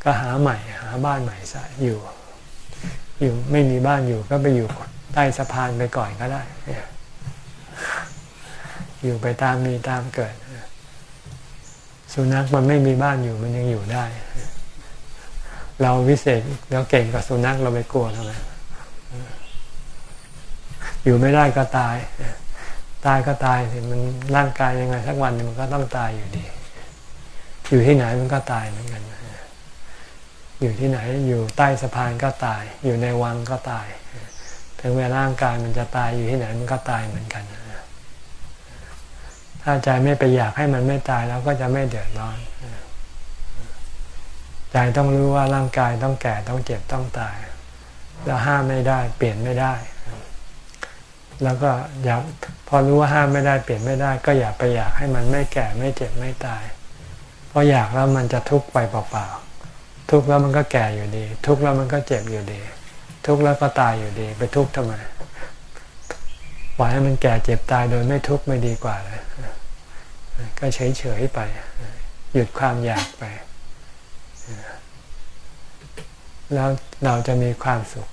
ก็หาใหม่ หาบ้านใหม่ใส่อยู่ อยู่ไม่มีบ้านอยู่ก็ไปอยู่ใต้สะพานไปก่อนก็ได้ อยู่ไปตามมีตามเกิด สุนัขมันไม่มีบ้านอยู่มันยังอยู่ได้ เราวิเศษเราเก่งกว่าสุนัขเราไปกลัวทำไม อยู่ไม่ได้ก็ตาย ตายก็ตายสิมันร่างกายยังไงสักวันมันก็ต้องตายอยู่ดี อยู่ที่ไหนมันก็ตายเหมือนกัน อยู่ที่ไหนอยู่ใต้สะพานก็ตาย อยู่ในวังก็ตาย ถึงเวลาร่างกายมันจะตายอยู่ที่ไหนมันก็ตายเหมือนกัน ถ้าใจไม่ไปอยากให้มันไม่ตายแล้วก็จะไม่เดือดร้อนใจต้องรู้ว่าร่างกายต้องแก่ต้องเจ็บต้องตาย แล้วห้ามไม่ได้ เปลี่ยนไม่ได้ แล้วก็อย่าพอรู้ว่าห้ามไม่ได้เปลี่ยนไม่ได้ ก็อย่าไปอยากให้มันไม่แก่ไม่เจ็บไม่ตาย เพราะอยากแล้วมันจะทุกข์ไปเปล่าๆทุกข์แล้วมันก็แก่อยู่ดี ทุกข์แล้วมันก็เจ็บอยู่ดี ทุกข์แล้วก็ตายอยู่ดี ไปทุกข์ทำไมปล่อยให้มันแก่เจ็บตายโดยไม่ทุกข์ไม่ดีกว่าเลยก็เฉยๆไป หยุดความอยากไป แล้วเราจะมีความสุข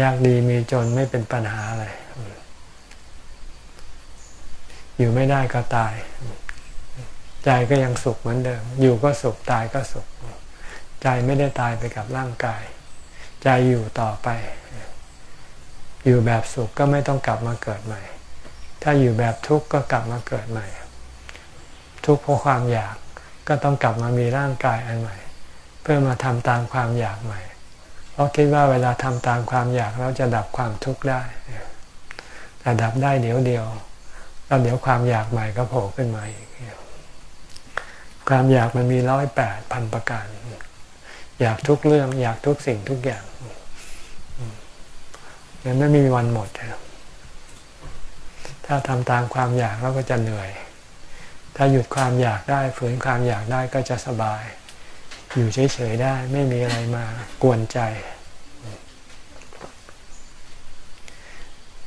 ยากดีมีจนไม่เป็นปัญหาอะไร อยู่ไม่ได้ก็ตาย ใจก็ยังสุขเหมือนเดิม อยู่ก็สุขตายก็สุข ใจไม่ได้ตายไปกับร่างกาย ใจอยู่ต่อไป อยู่แบบสุขก็ไม่ต้องกลับมาเกิดใหม่ ถ้าอยู่แบบทุกข์ก็กลับมาเกิดใหม่ ทุกข์เพราะความอยากก็ต้องกลับมามีร่างกายอันใหม่ เพื่อมาทำตามความอยากใหม่ เพราะคิดว่าเวลาทำตามความอยากแล้วจะดับความทุกข์ได้แต่ดับได้เดี๋ยวเดียวแล้วเดี๋ยวความอยากใหม่ก็โผล่ขึ้นมาอีกความอยากมันมีร้อยแปดพันประการ อยากทุกเรื่อง อยากทุกสิ่งทุกอย่างนั้นไม่มีวันหมด ถ้าทำตามความอยากเราก็จะเหนื่อย ถ้าหยุดความอยากได้ฝืนความอยากได้ก็จะสบาย อยู่เฉยๆได้ ไม่มีอะไรมากวนใจ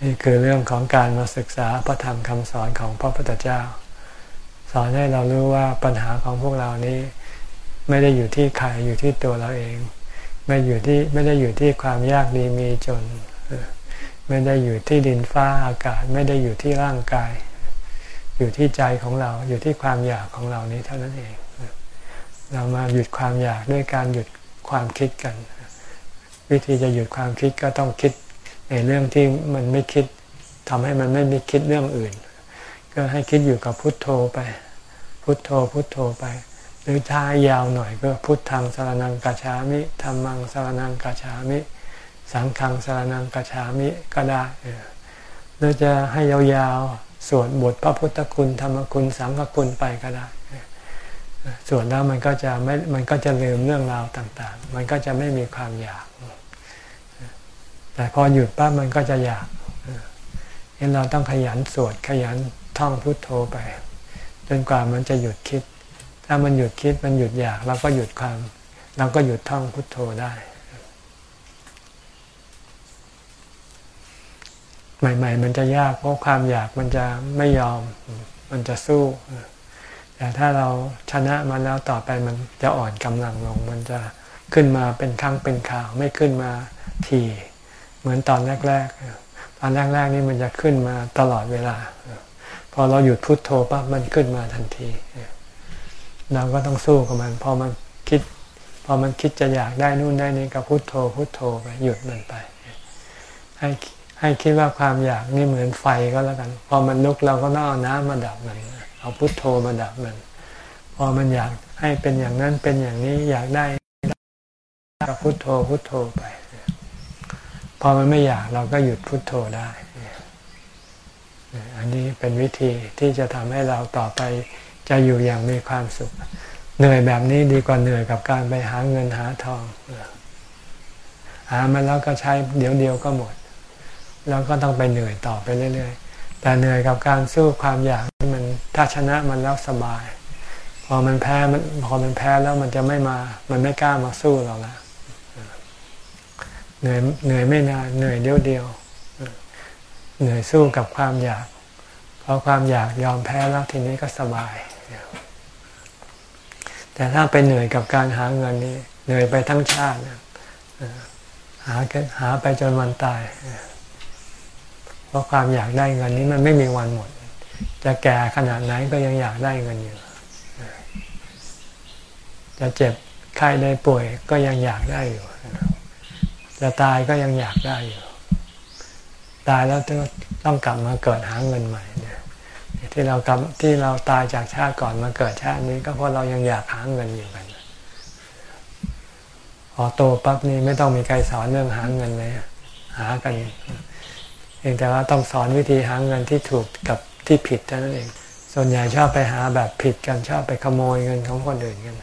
นี่คือเรื่องของการมาศึกษาพระธรรมคำสอนของพระพุทธเจ้า สอนให้เรารู้ว่าปัญหาของพวกเรานี้ไม่ได้อยู่ที่ใครอยู่ที่ตัวเราเอง ไม่อยู่ที่ไม่ได้อยู่ที่ความยากดีมีจน ไม่ได้อยู่ที่ดินฟ้าอากาศ ไม่ได้อยู่ที่ร่างกาย อยู่ที่ใจของเราอยู่ที่ความอยากของเรานี้เท่านั้นเอง เรามาหยุดความอยากด้วยการหยุดความคิดกัน วิธีจะหยุดความคิดก็ต้องคิดในเรื่องที่มันไม่คิดทำให้มันไม่มีคิดเรื่องอื่น ก็ให้คิดอยู่กับพุทโธไป พุทโธพุทโธไป หรือถ้ายาวหน่อยก็พุทธังสารนังกัจฉามิธรรมังสารนังกัจฉามิ สังฆังสารนังกัจฉามิก็ได้หรือจะให้ยาวๆสวดบทพระพุทธคุณธรรมคุณสังฆคุณไปก็ได้ สวดแล้วมันก็จะไม่มันก็จะลืมเรื่องราวต่าง ๆ มันก็จะไม่มีความอยาก แต่พอหยุดปั๊บมันก็จะอยากเห็นเราต้องขยันสวดขยันท่องพุทโธไป จนกว่ามันจะหยุดคิด ถ้ามันหยุดคิดมันหยุดอยากเราก็หยุดความเราก็หยุดท่องพุทโธได้ ใหม่ ๆ มันจะยากเพราะความอยากมันจะไม่ยอม มันจะสู้ แต่ถ้าเราชนะมันแล้วต่อไปมันจะอ่อนกำลังลง มันจะขึ้นมาเป็นครั้งเป็นข่าวไม่ขึ้นมาทีเหมือนตอนแรกๆตอนแรกๆนี่มันจะขึ้นมาตลอดเวลา พอเราหยุดพุดโทโธปั๊บมันขึ้นมาทันทีเราก็ต้องสู้กับมันพอมันคิดพอมันคิดจะอยากได้นู่นได้นี่ก็พุโทโธพุโทโธไปหยุดมันไป ให้ให้คิดว่าความอยากนี่เหมือนไฟก็แล้วกัน พอมันลุกเราก็ต้องเอาน้ำมาดับมัน เอาพุทโธมาดับมัน พอมันอยากให้เป็นอย่างนั้นเป็นอย่างนี้อยากได้ก็พุทโธพุทโธไป พอมันไม่อยากเราก็หยุดพุทโธได้ อันนี้เป็นวิธีที่จะทำให้เราต่อไปจะอยู่อย่างมีความสุข เหนื่อยแบบนี้ดีกว่าเหนื่อยกับการไปหาเงินหาทองหามันแล้วก็ใช้เดี๋ยวเดียวก็หมด แล้วก็ต้องไปเหนื่อยต่อไปเรื่อย ๆ แต่เหนื่อยกับการสู้ความอยากมันถ้าชนะมันแล้วสบาย พอมันแพ้มันพอมันแพ้แล้วมันจะไม่มา มันไม่กล้ามาสู้เราละเหนื่อยเหนื่อยไม่นานเหนื่อยเดียวเดียวเหนื่อยสู้กับความอยากพอความอยากยอมแพ้แล้วทีนี้ก็สบาย แต่ถ้าไปเหนื่อยกับการหาเงินนี้เหนื่อยไปทั้งชาติหาหาไปจนวันตาย เพราะความอยากได้เงินนี้มันไม่มีวันหมด จะแก่ขนาดไหนก็ยังอยากได้เงินอยู่ จะเจ็บไข้ได้ป่วยก็ยังอยากได้อยู่ จะตายก็ยังอยากได้อยู่ ตายแล้วต้องต้องกลับมาเกิดหาเงินใหม่เนี่ยที่เรากลับที่เราตายจากชาติก่อนมาเกิดชาตินี้ก็เพราะเรายังอยากหาเงินอยู่กันพอโตปั๊บนี่ไม่ต้องมีใครสอนเรื่องหาเงินเลยหากัน เองแต่ว่าต้องสอนวิธีหาเงินที่ถูกกับที่ผิดเท่านั้นเอง ส่วนใหญ่ชอบไปหาแบบผิดกันชอบไปขโมยเงินของคนอื่นกัน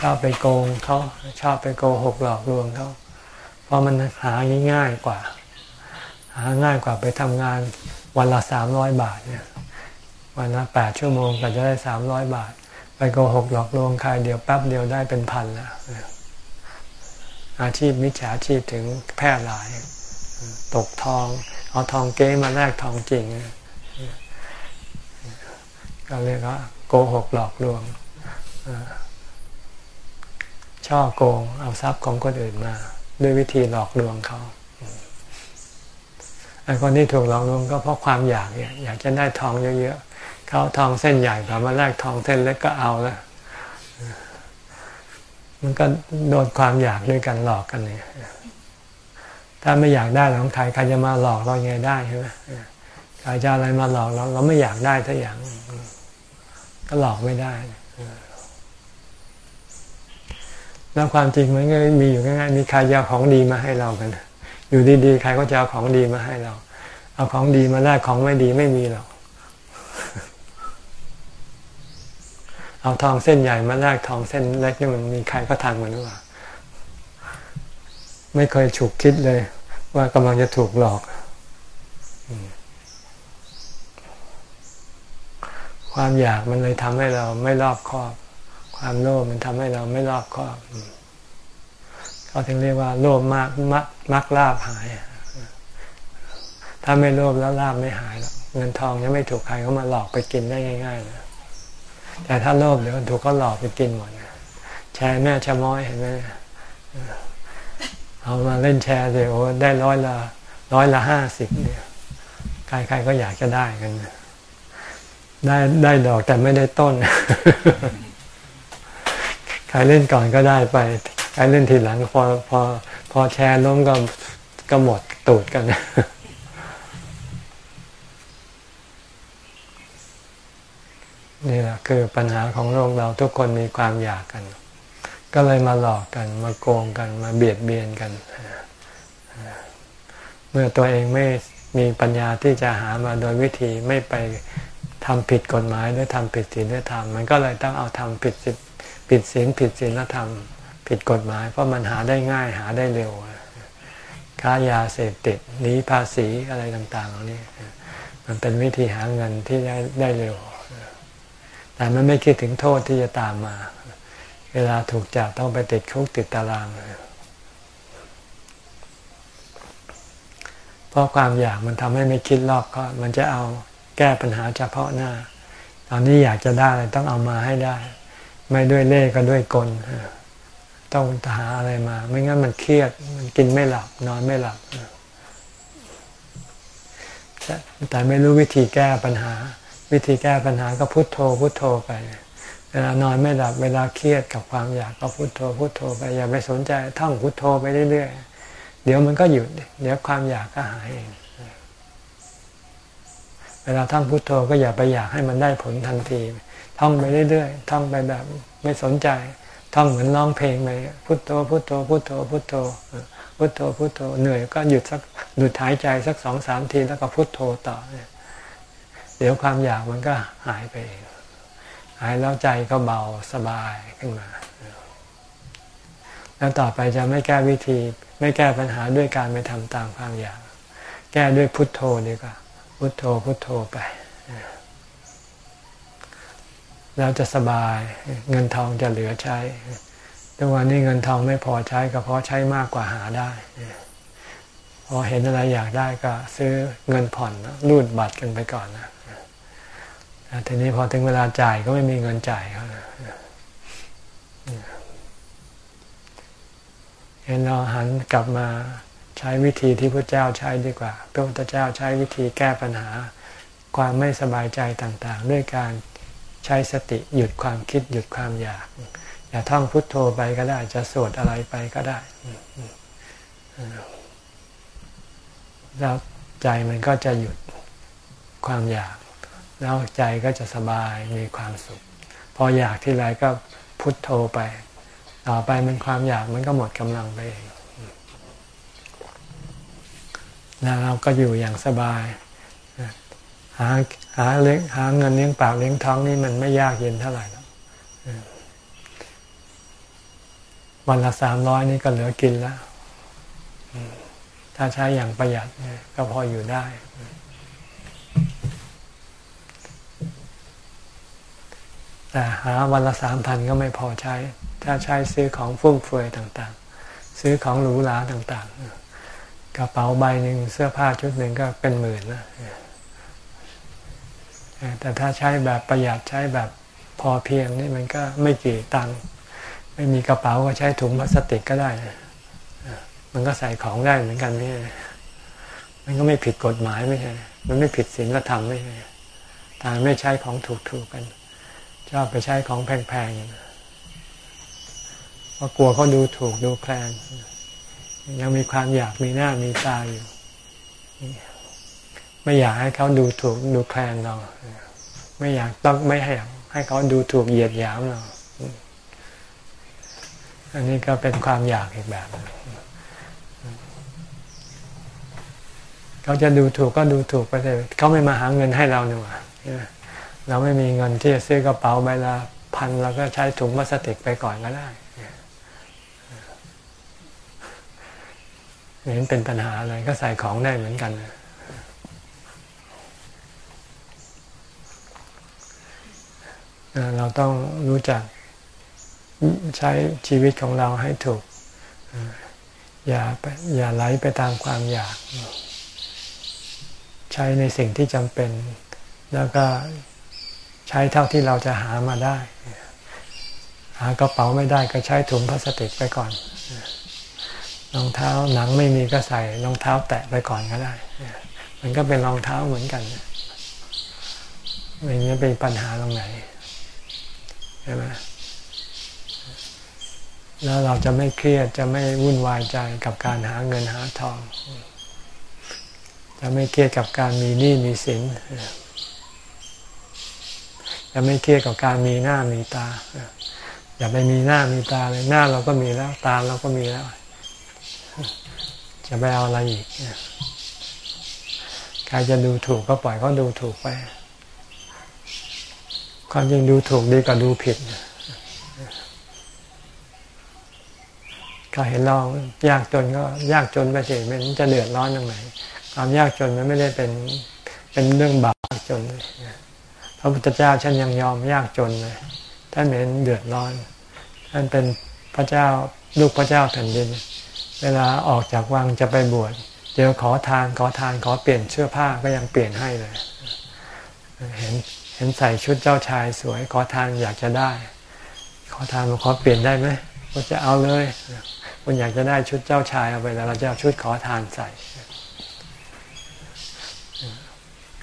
ชอบไปโกงเขาชอบไปโกหกหลอกลวงเขาเพราะมันหาง่ายกว่า หาง่ายกว่าไปทำงานวันละสามร้อยบาทเนี่ยวันละแปดชั่วโมงก็จะได้สามร้อยบาท ไปโกหกหลอกลวงใครเดียวแป๊บเดียวได้เป็นพันแล้วอาชีพมิจฉาชีพถึงแพร่หลาย ตกทอง เอาทองเก๊มาแลกทองจริง ก็เรียกว่าโกหกหลอกลวงช่อโกง เอาทรัพย์ของคนอื่นมา ด้วยวิธีหลอกลวงเขาไอ้คนที่ถูกหลอกลวงก็เพราะความอยากเนี่ยอยากจะได้ทองเยอะๆเขาทองเส้นใหญ่ามาแลกทองเส้นเล็กก็เอาแล้วมันก็โดนความอยากด้วยกันหลอกกันเนี่ย ถ้าไม่อยากได้ของใครใครจะมาหลอกเราไงได้ใช่ไหมใครจะอะไรมาหลอกเราเราไม่อยากได้ทักอย่าง ก็หลอกไม่ได้แล้วความจริงมันก็มีอยู่ง่ายๆมีใครจะเอาของดีมาให้เรากัน อยู่ดีๆใครก็จะเอาของดีมาให้เรา เอาของดีมาแลกของไม่ดีไม่มีหรอก เอาทองเส้นใหญ่มาแลกทองเส้นเล็กนี่มันมีใครก็ทำมันหรือเปล่า ไม่เคยฉุกคิดเลย ว่ากำลังจะถูกหลอก ความอยากมันเลยทำให้เราไม่รอบคอบ ความโลภมันทำให้เราไม่รอบคอบเขาถึงเรียกว่าโลภมากมักมักลาบหาย ถ้าไม่โลภแล้วลาบไม่หายแล้วเงินทองยังไม่ถูกใครเขามาหลอกไปกินได้ง่ายๆเลยแต่ถ้าโลภเดี๋ยวถูกเขาหลอกไปกินหมดแชร์แม่ชะม้อยเห็นไหม เอามาเล่นแชร์เลยโอ้ได้ร้อยละร้อยละห้าสิบเนี่ยใครๆก็อยากจะได้กัน ได้ได้ดอกแต่ไม่ได้ต้น ใครเล่นก่อนก็ได้ไป ใครเล่นทีหลังพอพอพอแชร์ล้มก็ก็หมดตสูตรกัน นี่แหละคือปัญหาของโลกเราทุกคนมีความอยากกัน ก็เลยมาหลอกกัน มาโกงกัน มาเบียดเบียนกัน เมื่อตัวเองไม่มีปัญญาที่จะหามาโดยวิธีไม่ไปทำผิดกฎหมายหรือทำผิดศีลธรรมมันก็เลยต้องเอาทำผิดศีนผิดศีลผิดศีลธรรมผิดกฎหมาย เพราะมันหาได้ง่ายหาได้เร็วค้ายาเสพติดหนีภาษีอะไรต่างๆเหล่านี้มันเป็นวิธีหาเงินที่ได้ได้เร็ว แต่มันไม่คิดถึงโทษที่จะตามมา เวลาถูกจับต้องไปติดคุกติดตารางเพราะความอยากมันทำให้ไม่คิดรอบก็มันจะเอาแก้ปัญหาเฉพาะหน้า ตอนนี้อยากจะได้ต้องเอามาให้ได้ ไม่ด้วยเล่ก็ด้วยกลต้องหาอะไรมา ไม่งั้นมันเครียด มันกินไม่หลับ นอนไม่หลับ แต่ไม่รู้วิธีแก้ปัญหา วิธีแก้ปัญหาก็พุโทโธพุโทโธไป เวลานอนไม่หลับเวลาเครียดกับความอยากก็พุโทโธพุโทโธไปอย่าไปสนใจท่องพุโทโธไปเรื่อยๆเดี๋ยวมันก็หยุด เดี๋ยวความอยากก็หายเองเวลาท่องพุโทโธก็อย่าไปอยากให้มันได้ผลทันที ท่องไปเรื่อยๆท่องไปแบบไม่สนใจ ท่องเหมือนร้องเพลงไปพุโทโธพุโทโธพุโทโธพุโทโธพุโทโธพุโทโธเหนื่อยก็หยุดสักหยุดหายใจสักสองสามทีแล้วก็พุโทโธต่อเนี่ยเดี๋ยวความอยากมันก็หายไปเอง หายแล้วใจก็เบาสบายขึ้นมา แล้วต่อไปจะไม่แก้วิธี ไม่แก้ปัญหาด้วยการไปทำตามความอยาก แก้ด้วยพุทโธดีกว่า พุทโธพุทโธไป แล้วจะสบายเงินทองจะเหลือใช้ทุกวันนี้เงินทองไม่พอใช้ก็เพราะใช้มากกว่าหาได้พอเห็นอะไรอยากได้ก็ซื้อเงินผ่อนรูดบัตรกันไปก่อนนะ ทีนี้พอถึงเวลาจ่ายก็ไม่มีเงินจ่ายเขาเห็นเราหันกลับมาใช้วิธีที่พระเจ้าใช้ดีกว่าพระพุทธเจ้าใช้วิธีแก้ปัญหา ความไม่สบายใจต่างๆ ด้วยการใช้สติหยุดความคิดหยุดความอยาก อย่าท่องพุทโธไปก็ได้ จะสวดอะไรไปก็ได้แล้วใจมันก็จะหยุดความอยาก แล้วใจก็จะสบายมีความสุข พออยากที่ไรก็พุทโธไป ต่อไปมันความอยากมันก็หมดกำลังไปเองแล้วเราก็อยู่อย่างสบายหาหาเลี้ยงหาเงินเลี้ยงปากเลี้ยงท้องนี่มันไม่ยากเย็นเท่าไหร่แล้ววันละสามร้อยนี่ก็เหลือกินแล้วถ้าใช้อย่างประหยัดก็พออยู่ได้ แต่หาวันละสามพันก็ไม่พอใช้ ถ้าใช้ซื้อของฟุ่มเฟือยต่างๆ ซื้อของหรูหราต่างๆ กระเป๋าใบหนึ่งเสื้อผ้าชุดหนึ่งก็เป็นหมื่นนะแต่ถ้าใช้แบบประหยัดใช้แบบพอเพียงนี่มันก็ไม่กี่ตังค์ไม่มีกระเป๋าก็ใช้ถุงพลาสติกก็ได้มันก็ใส่ของได้เหมือนกันนี่มันก็ไม่ผิดกฎหมายไม่ใช่ มันไม่ผิดศีลธรรมไม่ใช่แต่ไม่ใช้ของถูกๆกัน ชอบไปใช้ของแพงๆเพราะกลัวเขาดูถูกดูแคลนยังมีความอยากมีหน้ามีตาอยู่ ไม่อยากให้เขาดูถูกดูแคลนเรา ไม่อยากต้องไม่ให้ให้เขาดูถูกเหยียดหยามเรา อันนี้ก็เป็นความอยากอีกแบบ เขาจะดูถูกก็ดูถูกไปเลยเขาไม่มาหาเงินให้เราหนึ่ง เราไม่มีเงินที่จะซื้อกระเป๋าใบละพันเราก็ใช้ถุงพลาสติกไปก่อนก็ได้เห็นเป็นปัญหาอะไรก็ใส่ของได้เหมือนกัน เราต้องรู้จักใช้ชีวิตของเราให้ถูก อย่าไปอย่าไหลไปตามความอยาก ใช้ในสิ่งที่จำเป็น แล้วก็ ใช้เท่าที่เราจะหามาได้ หากระเป๋าไม่ได้ก็ใช้ถุงพลาสติกไปก่อนรองเท้าหนังไม่มีก็ใส่รองเท้าแตะไปก่อนก็ได้ มันก็เป็นรองเท้าเหมือนกันไม่นี้เป็นปัญหาตรงไหนใช่ไหมแล้วเราจะไม่เครียดจะไม่วุ่นวายใจกับการหาเงินหาทอง จะไม่เครียดกับการมีหนี้มีสิน จะไม่เครียดกับการมีหน้ามีตาอย่าไปมีหน้ามีตาเลยหน้าเราก็มีแล้ว ตาเราก็มีแล้ว จะไปเอาอะไรอีกใครจะดูถูกก็ปล่อยเขาดูถูกไป ความจริงดูถูกดีกว่าดูผิดก็เห็นเรายากจนก็ยากจนไปเฉยมันจะเดือดร้อนยังไงความยากจนมันไม่ได้เป็นเป็นเรื่องบาปจนเลย พระพุทธเจ้าฉันยังยอมยากจนเลยท่านเห็นเดือดร้อน ท่านเป็นพระเจ้าลูกพระเจ้าแผ่นดิน เวลาออกจากวังจะไปบวชเจอขอทานขอทานขอเปลี่ยนเสื้อผ้าก็ยังเปลี่ยนให้เลย เห็นเห็นใส่ชุดเจ้าชายสวย ขอทานอยากจะได้ ขอทานมาขอเปลี่ยนได้ไหมก็จะเอาเลยคุณอยากจะได้ชุดเจ้าชายเอาไปแล้วเราจะเอาชุดขอทานใส่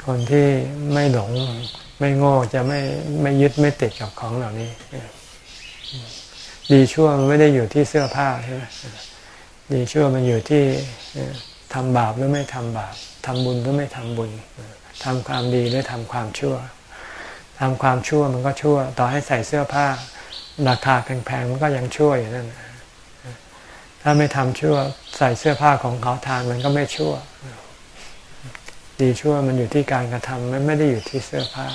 คนที่ไม่หลง ไม่โง่จะไม่ไม่ยึดไม่ติดกับของเหล่านี้ ดีชั่วมันไม่ได้อยู่ที่เสื้อผ้าใช่ไหมดีชั่วมันอยู่ที่ทำบาปหรือไม่ทำบาปทำบุญหรือไม่ทำบุญทำความดีหรือทำความชั่วทำความชั่วมันก็ชั่ว ต่อให้ใส่เสื้อผ้า ราคาแพงๆมันก็ยังชั่วอยู่นั่นถ้าไม่ทำชั่ว ใส่เสื้อผ้าของเขาทานมันก็ไม่ชั่ว ดีชั่วมันอยู่ที่การกระทำมันไม่ได้อยู่ที่เสื้อผ้า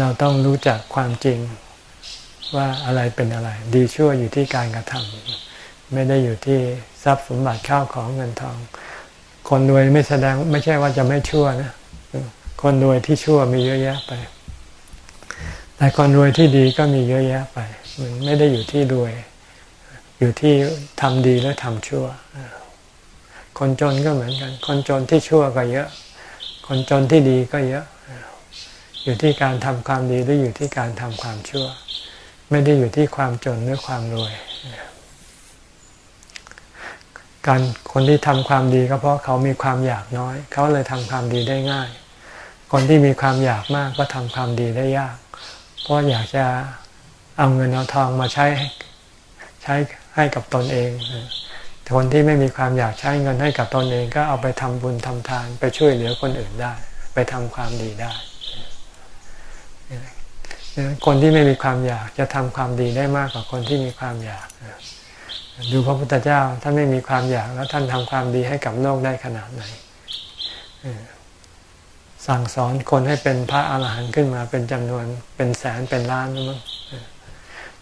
เราต้องรู้จักความจริงว่าอะไรเป็นอะไร ดีชั่วอยู่ที่การกระทำไม่ได้อยู่ที่ทรัพย์สมบัติข้าวของเงินทอง คนรวยไม่แสดงไม่ใช่ว่าจะไม่ชั่วนะคนรวยที่ชั่วมีเยอะแยะไป แต่คนรวยที่ดีก็มีเยอะแยะไป มันไม่ได้อยู่ที่รวย อยู่ที่ทำดีและทำชั่ว คนจนก็เหมือนกัน คนจนที่ชั่วก็เยอะ คนจนที่ดีก็เยอะ อยู่ที่การทำความดีหรืออยู่ที่การทำความชั่ว ไม่ได้อยู่ที่ความจนหรือความรวย การคนที่ทำความดีก็เพราะเขามีความอยากน้อย เขาเลยทำความดีได้ง่าย คนที่มีความอยากมากก็ทำความดีได้ยาก เพราะอยากจะเอาเงินเอาทองมาใช้ใช้ ให้กับตนเองคนที่ไม่มีความอยากใช้เงินให้กับตนเองก็เอาไปทำบุญทำทานไปช่วยเหลือคนอื่นได้ ไปทำความดีได้คนที่ไม่มีความอยากจะทำความดีได้มากกว่าคนที่มีความอยาก ดูพระพุทธเจ้าท่านไม่มีความอยากแล้วท่านทำความดีให้กับโลกได้ขนาดไหนสั่งสอนคนให้เป็นพระอาหารหันต์ขึ้นมาเป็นจำนวนเป็นแสนเป็นล้านมั้ง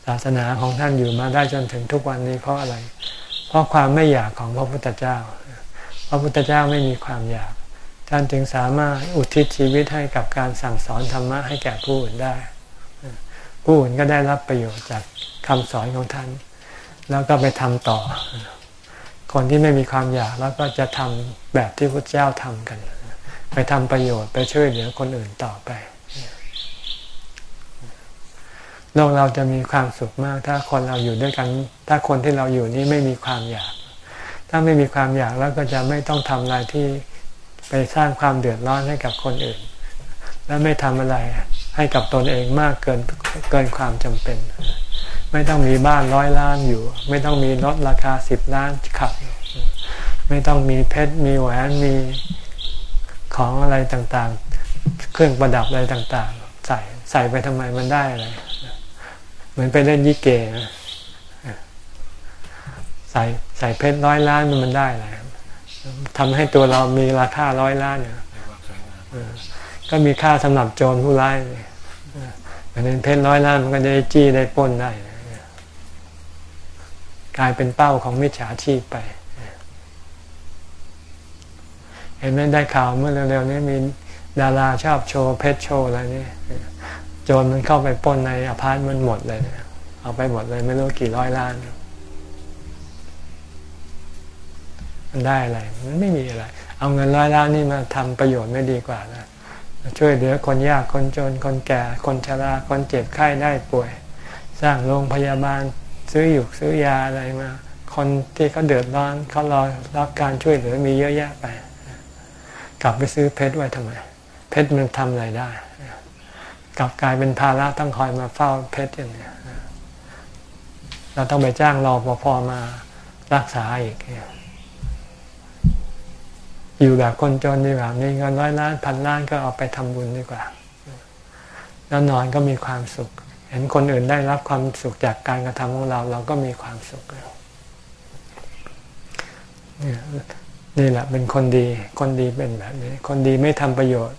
ศาสนาของท่านอยู่มาได้จนถึงทุกวันนี้เพราะอะไร เพราะความไม่อยากของพระพุทธเจ้า พระพุทธเจ้าไม่มีความอยาก ท่านจึงสามารถอุทิศชีวิตให้กับการสั่งสอนธรรมะให้แก่ผู้อื่นได้ ผู้อื่นก็ได้รับประโยชน์จากคำสอนของท่าน แล้วก็ไปทำต่อ คนที่ไม่มีความอยากแล้วก็จะทำแบบที่พระเจ้าทำกัน ไปทำประโยชน์ไปช่วยเหลือคนอื่นต่อไป โลกเราจะมีความสุขมาก ถ้าคนเราอยู่ด้วยกัน ถ้าคนที่เราอยู่นี้ไม่มีความอยาก ถ้าไม่มีความอยากแล้วก็จะไม่ต้องทำอะไรที่ไปสร้างความเดือดร้อนให้กับคนอื่น และไม่ทำอะไรให้กับตนเองมากเกินเกินความจำเป็น ไม่ต้องมีบ้านร้อยล้านอยู่ ไม่ต้องมีรถราคาสิบล้านขับ ไม่ต้องมีเพชรมีแหวนมีของอะไรต่างๆ เครื่องประดับอะไรต่างๆ ใส่ใส่ไปทำไมมันได้อะไร มือนไปเล่นยิเกนะใส่ใส่เพชรร้อยล้านมันได้อะไรทำให้ตัวเรามีราคาร้อยล้านเนี่ยก็มีค่าสำหรับโจรผู้ร้ายมันเป็นเพชรร้อยล้านมันก็ได้จี้ได้ป้นได้กลายเป็นเป้าของมิจฉาชีพไป เห็นไหมได้ข่าวเมื่อเร็วๆนี้มีดาราชอบโชว์เพชรโชว์อะไรนี่ จรมันเข้าไปปนในอพาร์ตมันหมดเลยเนี่ยเอาไปหมดเลยไม่รู้กี่ร้อยล้าน มันได้อะไร มันไม่มีอะไร เอาเงินร้อยล้านนี่มาทำประโยชน์ไม่ดีกว่านะช่วยเหลือคนยากคนจน คนแก่ คนชรา คนเจ็บไข้ได้ป่วย สร้างโรงพยาบาล ซื้ออยู่ซื้อยาอะไรมา คนที่เขาเดือดร้อนเขารอรับการช่วยเหลือมีเยอะแยะไป กลับไปซื้อเพชรไว้ทำไม เพชรมันทำอะไรได้ กลับกลายเป็นภาระต้องคอยมาเฝ้าเพชรอย่างนี้เราต้องไปจ้างรอปภมารักษาอีก อยู่แบบคนจนดีกว่ามีเงินร้อยล้านพันล้านก็เอาไปทำบุญดีกว่า แล้วนอนก็มีความสุข เห็นคนอื่นได้รับความสุขจากการกระทำของเรา เราก็มีความสุขแล้วนี่แหละเป็นคนดี คนดีเป็นแบบนี้ คนดีไม่ทำประโยชน์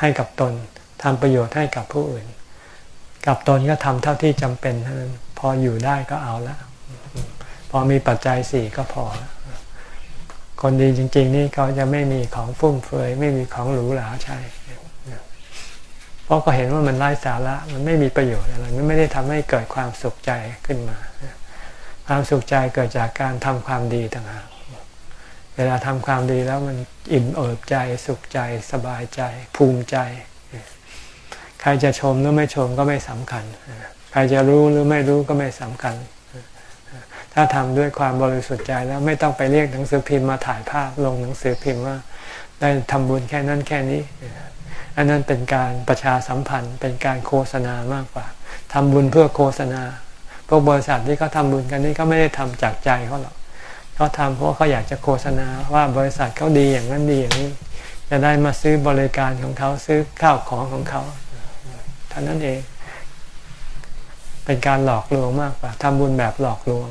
ให้กับตน ทำประโยชน์ให้กับผู้อื่น กับตนก็ทำเท่าที่จำเป็นเท่านั้นพออยู่ได้ก็เอาละ พอมีปัจจัยสี่ก็พอละคนดีจริง ๆ นี่เขาจะไม่มีของฟุ่มเฟือยไม่มีของหรูหราใช่เพราะก็เห็นว่ามันไร้สาระมันไม่มีประโยชน์อะไรมันไม่ได้ทำให้เกิดความสุขใจขึ้นมา ความสุขใจเกิดจากการทำความดีต่างหากเวลาทำความดีแล้วมันอิ่มเอิบใจสุขใจสบายใจ ภูมิใจ รจะชมหรือไม่ชมก็ไม่สำคัญ ใครจะรู้หรือไม่รู้ก็ไม่สำคัญ ถ้าทำด้วยความบริสุทธิ์ใจแล้วไม่ต้องไปเรียกหนังสือพิมพ์มาถ่ายภาพลงหนังสือพิมพ์ว่า ได้ทำบุญแค่นั้นแค่นี้ อันนั้นเป็นการประชาสัมพันธ์ เป็นการโฆษณามากกว่าทำบุญเพื่อโฆษณา พวกบริษัทที่เขาทาบุญกันนี่ก็ไม่ได้ทำจากใจเขาหรอกเขาทำเพราะเขาอยากจะโฆษณาว่าบริษัทเขาดีอย่างนั้นดีอย่างนี้ จะได้มาซื้อบริการของเขาซื้อข้าวของของเขา เท่านั้นเอง เป็นการหลอกลวงมากกว่าทำบุญแบบหลอกลวง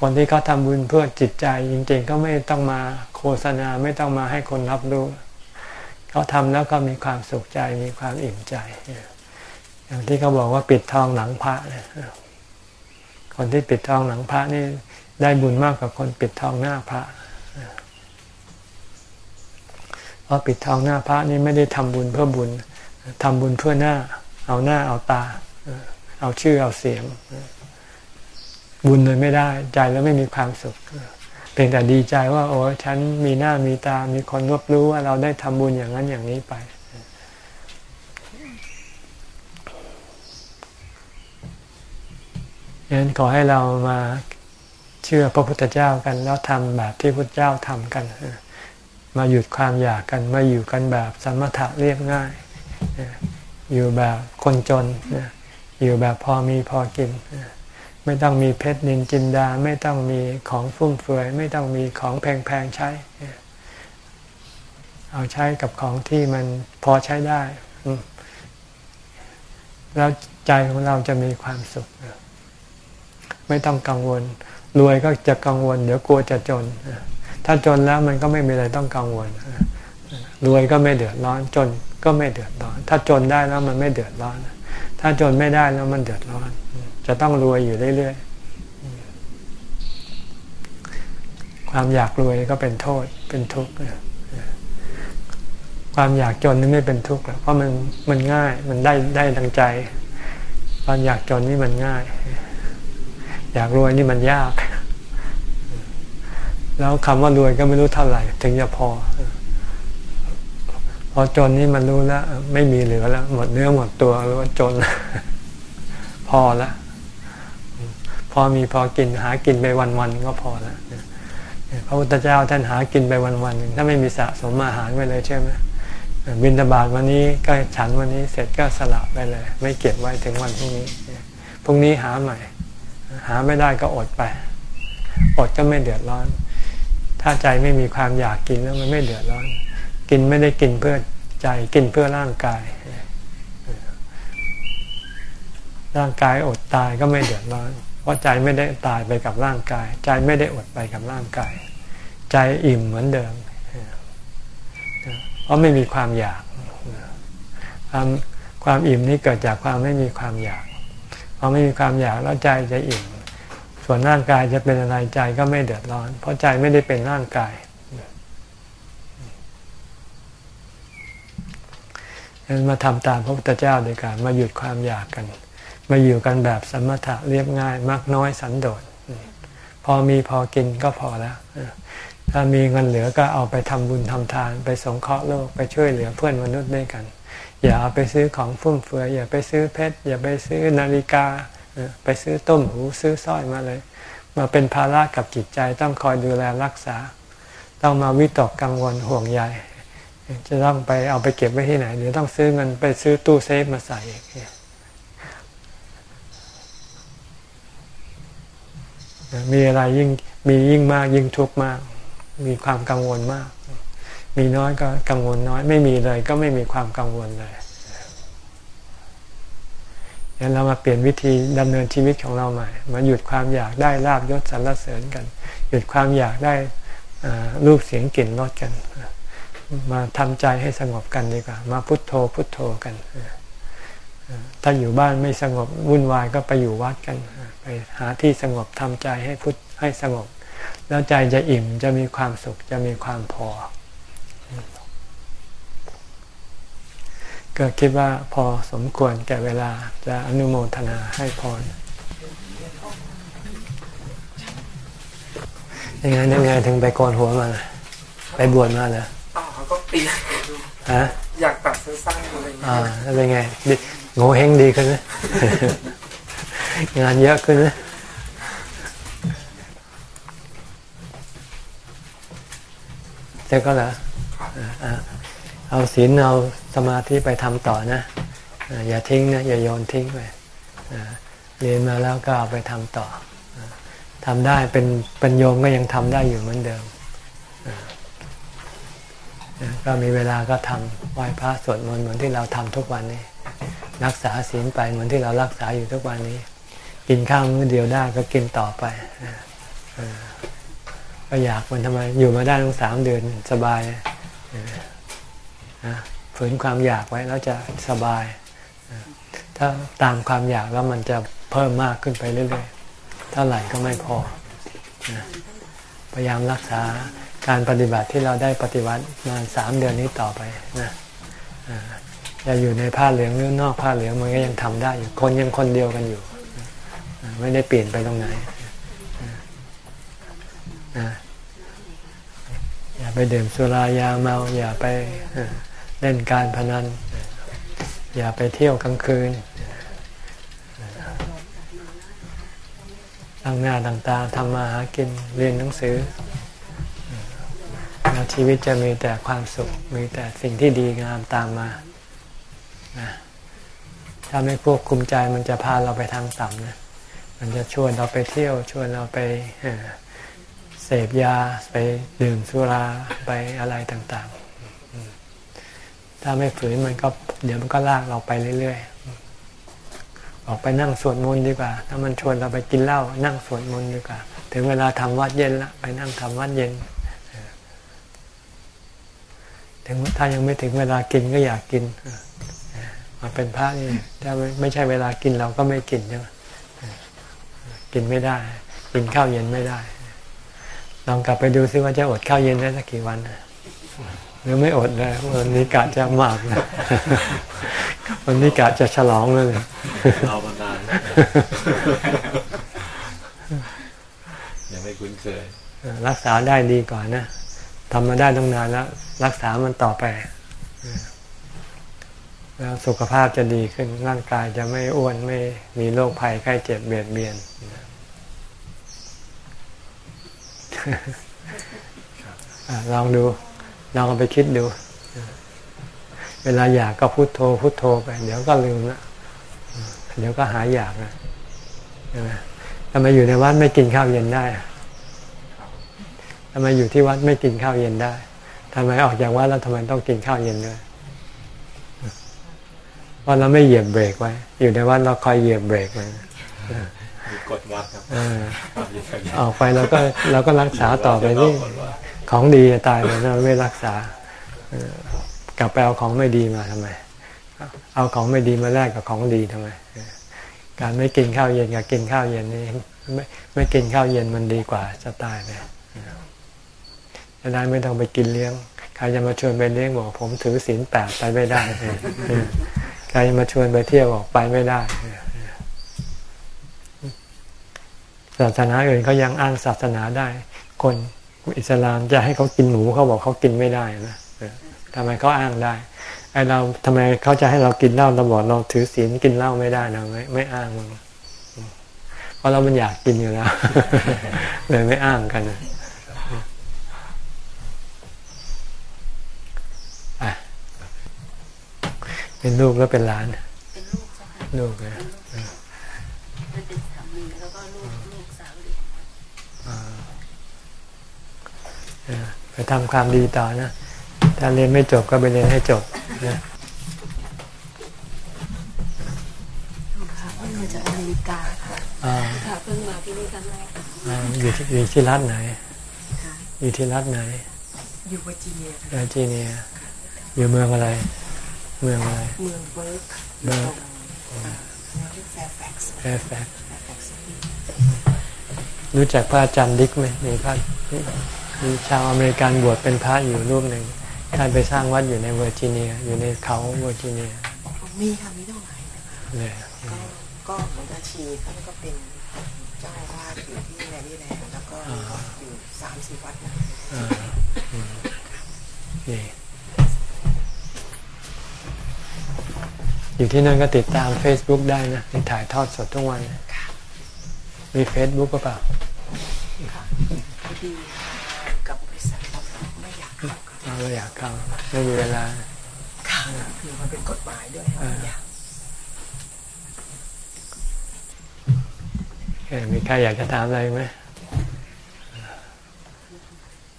คนที่เขาทำบุญเพื่อจิตใจจริงๆ ก็ไม่ต้องมาโฆษณาไม่ต้องมาให้คนรับรู้เขาทำแล้วก็มีความสุขใจมีความอิ่มใจ อย่างที่เขาบอกว่าปิดทองหลังพระเนี่ยคนที่ปิดทองหลังพระนี่ได้บุญมากกว่าคนปิดทองหน้าพระ เพ ราะปิดทองหน้าพระนี่ไม่ได้ทำบุญเพื่อบุญทำบุญเพื่อหน้า เอาหน้าเอาตา เอาชื่อเอาเสียง บุญเลยไม่ได้ ใจแล้วไม่มีความสุขเพียงแต่ดีใจว่า โอ้ฉันมีหน้ามีตา มีคนรับรู้ว่าเราได้ทำบุญอย่างนั้นอย่างนี้ไปฉะนั้นขอให้เรามาเชื่อพระพุทธเจ้ากัน แล้วทำแบบที่พระเจ้าทำกัน มาหยุดความอยากกันมาอยู่กันแบบสมถะเรียบง่าย อยู่แบบคนจน อยู่แบบพอมีพอกิน ไม่ต้องมีเพชรนินจินดา ไม่ต้องมีของฟุ่มเฟือย ไม่ต้องมีของแพงๆใช้ เอาใช้กับของที่มันพอใช้ได้ แล้วใจของเราจะมีความสุข ไม่ต้องกังวล รวยก็จะกังวล เดี๋ยวกลัวจะจน ถ้าจนแล้วมันก็ไม่มีอะไรต้องกังวลรวยก็ไม่เดือดร้อน จนก็ไม่เดือดร้อน ถ้าจนได้แล้วมันไม่เดือดร้อน ถ้าจนไม่ได้แล้วมันเดือดร้อน จะต้องรวยอยู่เรื่อยๆ ความอยากรวยก็เป็นโทษเป็นทุกข์ความอยากจนนี่ไม่เป็นทุกข์หรอกเพราะมันมันง่ายมันได้ได้ดังใจ ความอยากจนนี่มันง่าย อยากรวยนี่มันยาก แล้วคำว่ารวยก็ไม่รู้เท่าไหร่ ถึงจะพอ พอจนนี่มันรู้แล้วไม่มีเหลือแล้ว หมดเนื้อหมดตัวรู้ว่าจน พอละ พอมีพอกินหากินไปวันๆก็พอแล้วพระพุทธเจ้าท่านหากินไปวันๆถ้าไม่มีสะสมอาหารไว้เลยใช่ไหมบินตบาทวันนี้ก็ฉันวันนี้เสร็จก็สละไปเลย ไม่เก็บไว้ถึงวันพรุ่งนี้พรุ่งนี้หาใหม่ หาไม่ได้ก็อดไป อดก็ไม่เดือดร้อน ถ้าใจไม่มีความอยากกินแล้วมันไม่เดือดร้อน กินไม่ได้กินเพื่อใจกินเพื่อร่างกาย ร่างกายอดตายก็ไม่เดือดร้อน เพราะใจไม่ได้ตายไปกับร่างกาย ใจไม่ได้อดไปกับร่างกาย ใจอิ่มเหมือนเดิม เพราะไม่มีความอยากความความอิ่มนี้เกิดจากความไม่มีความอยากพอไม่มีความอยากแล้วใจจะอิ่ม ส่วนร่างกายจะเป็นอะไรใจก็ไม่เดือดร้อน เพราะใจไม่ได้เป็นร่างกายมาทำตามพระพุทธเจ้าด้วยกันมาหยุดความอยากกัน มาอยู่กันแบบสมถะเรียบง่าย มากน้อยสันโดษพอมีพอกินก็พอแล้วถ้ามีเงินเหลือก็เอาไปทำบุญทำทาน ไปสงเคราะห์โลกไปช่วยเหลือเพื่อนมนุษย์ด้วยกัน อย่าเอาไปซื้อของฟุ่มเฟือยอย่าไปซื้อเพชรอย่าไปซื้อนาฬิกา ไปซื้อต้มหูซื้อสร้อยมาเลย มาเป็นภาระกับจิตใจต้องคอยดูแลรักษา ต้องมาวิตกกังวลห่วงใยจะต้องไปเอาไปเก็บไว้ที่ไหนเดี๋ยวต้องซื้อเงินไปซื้อตู้เซฟมาใส่อีกมีอะไรยิ่งมียิ่งมากยิ่งทุกข์มาก มีความกังวลมาก มีน้อยก็กังวลน้อย ไม่มีเลยก็ไม่มีความกังวลเลย งั้นเรามาเปลี่ยนวิธีดำเนินชีวิตของเราใหม่ มาหยุดความอยากได้ลาบยศสรรเสริญกัน หยุดความอยากได้รูปเสียงกลิ่นรสกัน มาทำใจให้สงบกันดีกว่า มาพุทโธพุทโธกัน ถ้าอยู่บ้านไม่สงบวุ่นวายก็ไปอยู่วัดกัน ไปหาที่สงบทำใจให้พุทให้สงบ แล้วใจจะอิ่มจะมีความสุขจะมีความพอ ก็คิดว่าพอสมควรแก่เวลาจะอนุโมทนาให้พรยังไงยังไงถึงไปโกนหัวมา ไปบวชมาเหรออ๋อเขาก็เปลี่ยนฮะอยากตัดสั้นๆอะไรเงี้ยอ่าแล้วเป็นไงโง่เฮงดีขึ้นไหมงานเยอะขึ้นไหมเจ้าก็เหรอ เอาศีลเอาสมาธิไปทำต่อนะอย่าทิ้งนะอย่าโยนทิ้งไปเรียนมาแล้วก็เอาไปทำต่อทำได้เป็นเป็นโยมก็ยังทำได้อยู่เหมือนเดิมก็มีเวลาก็ทำไหว้พระสวดมนต์เหมือนที่เราทำทุกวันนี้ รักษาศีลไปเหมือนที่เรารักษาอยู่ทุกวันนี้ กินข้าวมื้อเดียวได้ก็กินต่อไปก็อยากมันทำไมอยู่มาได้ตั้งสามเดือนสบาย ฝืนความอยากไว้แล้วจะสบาย ถ้าตามความอยากแล้วมันจะเพิ่มมากขึ้นไปเรื่อยๆเท่าไหร่ก็ไม่พอ พยายามรักษาการปฏิบัติที่เราได้ปฏิบัติมาสามเดือนนี้ต่อไปนะจะอยู่ในผ้าเหลืองหรือนอกผ้าเหลืองมันก็ยังทำได้อยู่คนยังคนเดียวกันอยู่ ไม่ได้เปลี่ยนไปตรงไหนอย่าไปดื่มสุรายาเมาอย่าไป เล่นการพนัน อย่าไปเที่ยวกลางคืนตั้งหน้าตั้งตาทำมาหากินเรียนหนังสือแล้วชีวิตจะมีแต่ความสุข มีแต่สิ่งที่ดีงามตามมาถ้าไม่ควบคุมใจมันจะพาเราไปทางต่ำนะมันจะชวนเราไปเที่ยว ชวนเราไปเสพยา ไปดื่มสุรา ไปอะไรต่างๆ ถ้าไม่ฝืนมันก็เดี๋ยวมันก็ลากเราไปเรื่อยๆ ออกไปนั่งสวดมนต์ดีกว่า ถ้ามันชวนเราไปกินเหล้านั่งสวดมนต์ดีกว่า ถึงเวลาทำวัดเย็นละไปนั่งทำวัดเย็น ถึงถ้ายังไม่ถึงเวลากินก็อยากกินมาเป็นพระนี่ถ้าไม่ใช่เวลากินเราก็ไม่กินใช่ไหมกินไม่ได้ กินข้าวเย็นไม่ได้ ลองกลับไปดูซิว่าจะอดข้าวเย็นได้สักกี่วัน หรือไม่อดเลยวันนี้กะจะมากนะวันนี้กะจะฉลองเลยเอามานานยังไม่คุ้นเคย รักษาได้ดีก่อนนะทำมาได้ตั้งนานแล้ว รักษามันต่อไป แล้วสุขภาพจะดีขึ้นร่างกายจะไม่อ้วนไม่มีโรคภัยไข้เจ็บเบียดเบียนลองดู ลองไปคิดดู เวลาอยากก็พุโทโธพุโทโธไป เดี๋ยวก็ลืมละเดี๋ยวก็หายอยากนะใช่ไหมทำไมอยู่ในวัดไม่กินข้าวเย็นได้ทำไมอยู่ที่วัดไม่กินข้าวเย็นได้ทำไมออกจากวัดแล้วทำไมต้องกินข้าวเย็นด้วยเพราะเราไม่เหยียบเบรกไว้ อยู่ในวัดเราคอยเหยียบเบรกไว้กดวัดครับออกไปเราก็เราก็รักษาต่อไปนี่ ของดีตายไปเราไม่รักษากลับไปเอาของไม่ดีมาทำไม เอาของไม่ดีมาแลกกับของดีทำไม การไม่กินข้าวเย็นกับกินข้าวเย็นนี่ไม่ไม่กินข้าวเย็นมันดีกว่าจะตายไปจะได้ไม่ต้องไปกินเลี้ยง ใครจะมาชวนไปเลี้ยงบอกผมถือศีลแปดไปไม่ได้ใครมาชวนไปเที่ยวบอกไปไม่ได้ศาสนาอื่นเขายังอ้างศาสนาได้ คน อิสลามจะให้เขากินหมูเขาบอกเขากินไม่ได้นะทำไมเขาอ้างได้ไอเราทำไมเขาจะให้เรากินเหล้าเราบอกเราถือศีลกินเหล้าไม่ได้นะไม่ไม่อ้างมันเพราะเรามันอยากกินอยู่แล้วเลยไม่อ้างกันเป็นลูกแล้วเป็นหลาน เป็นลูกจ้ะลูกนะเป็นสามีแล้วก็ลูกลูกสาวเรียน ออ ไปทำความดีต่อนะ ถ้าเรียนไม่จบก็ไปเรียนให้จบนะค่ะเพิ่งมาจากอเมริกาค่ะอ่าค่ะเพิ่งมาที่นี่ครั้งแรกอ่าอยู่ที่อยู่ที่รัฐไหนค่ะอยู่ที่รัฐไหน อยู่เวอร์จิเนียค่ะเวอร์จิเนีย อยู่เมืองอะไร เมืองอะไร เมืองเบิร์กเบิร์กเมืองที่แฟร์แฟกซ์แฟร์แฟกซ์แฟร์แฟกซ์รู้จักพระอาจารย์ดิกไหมมีพระ มีชาวอเมริกันบวชเป็นพระอยู่รูปหนึ่งท่านไปสร้างวัดอยู่ในเวอร์จิเนีย อยู่ในเขาเวอร์จิเนียมีค่ะมีตั้งหลายนะคะเนี่ยก็ก็เหมือนอาชีท่านก็เป็นเจ้าอาวาสอยู่ที่แมรี่แลนด์แล้วก็มีวัดอยู่สามสี่วัดนะอ่าอืมนี่อยู่ที่นั่นก็ติดตาม Facebook ได้นะมีถ่ายทอดสดทุกวันค่ะมี Facebook ก็เปล่า เราก็อยากเข้าไม่มีเวลาค่ะคือมันเป็นกฎหมายด้วยค่ะไม่อยากเอ่อมีใครอยากจะถามอะไรไหม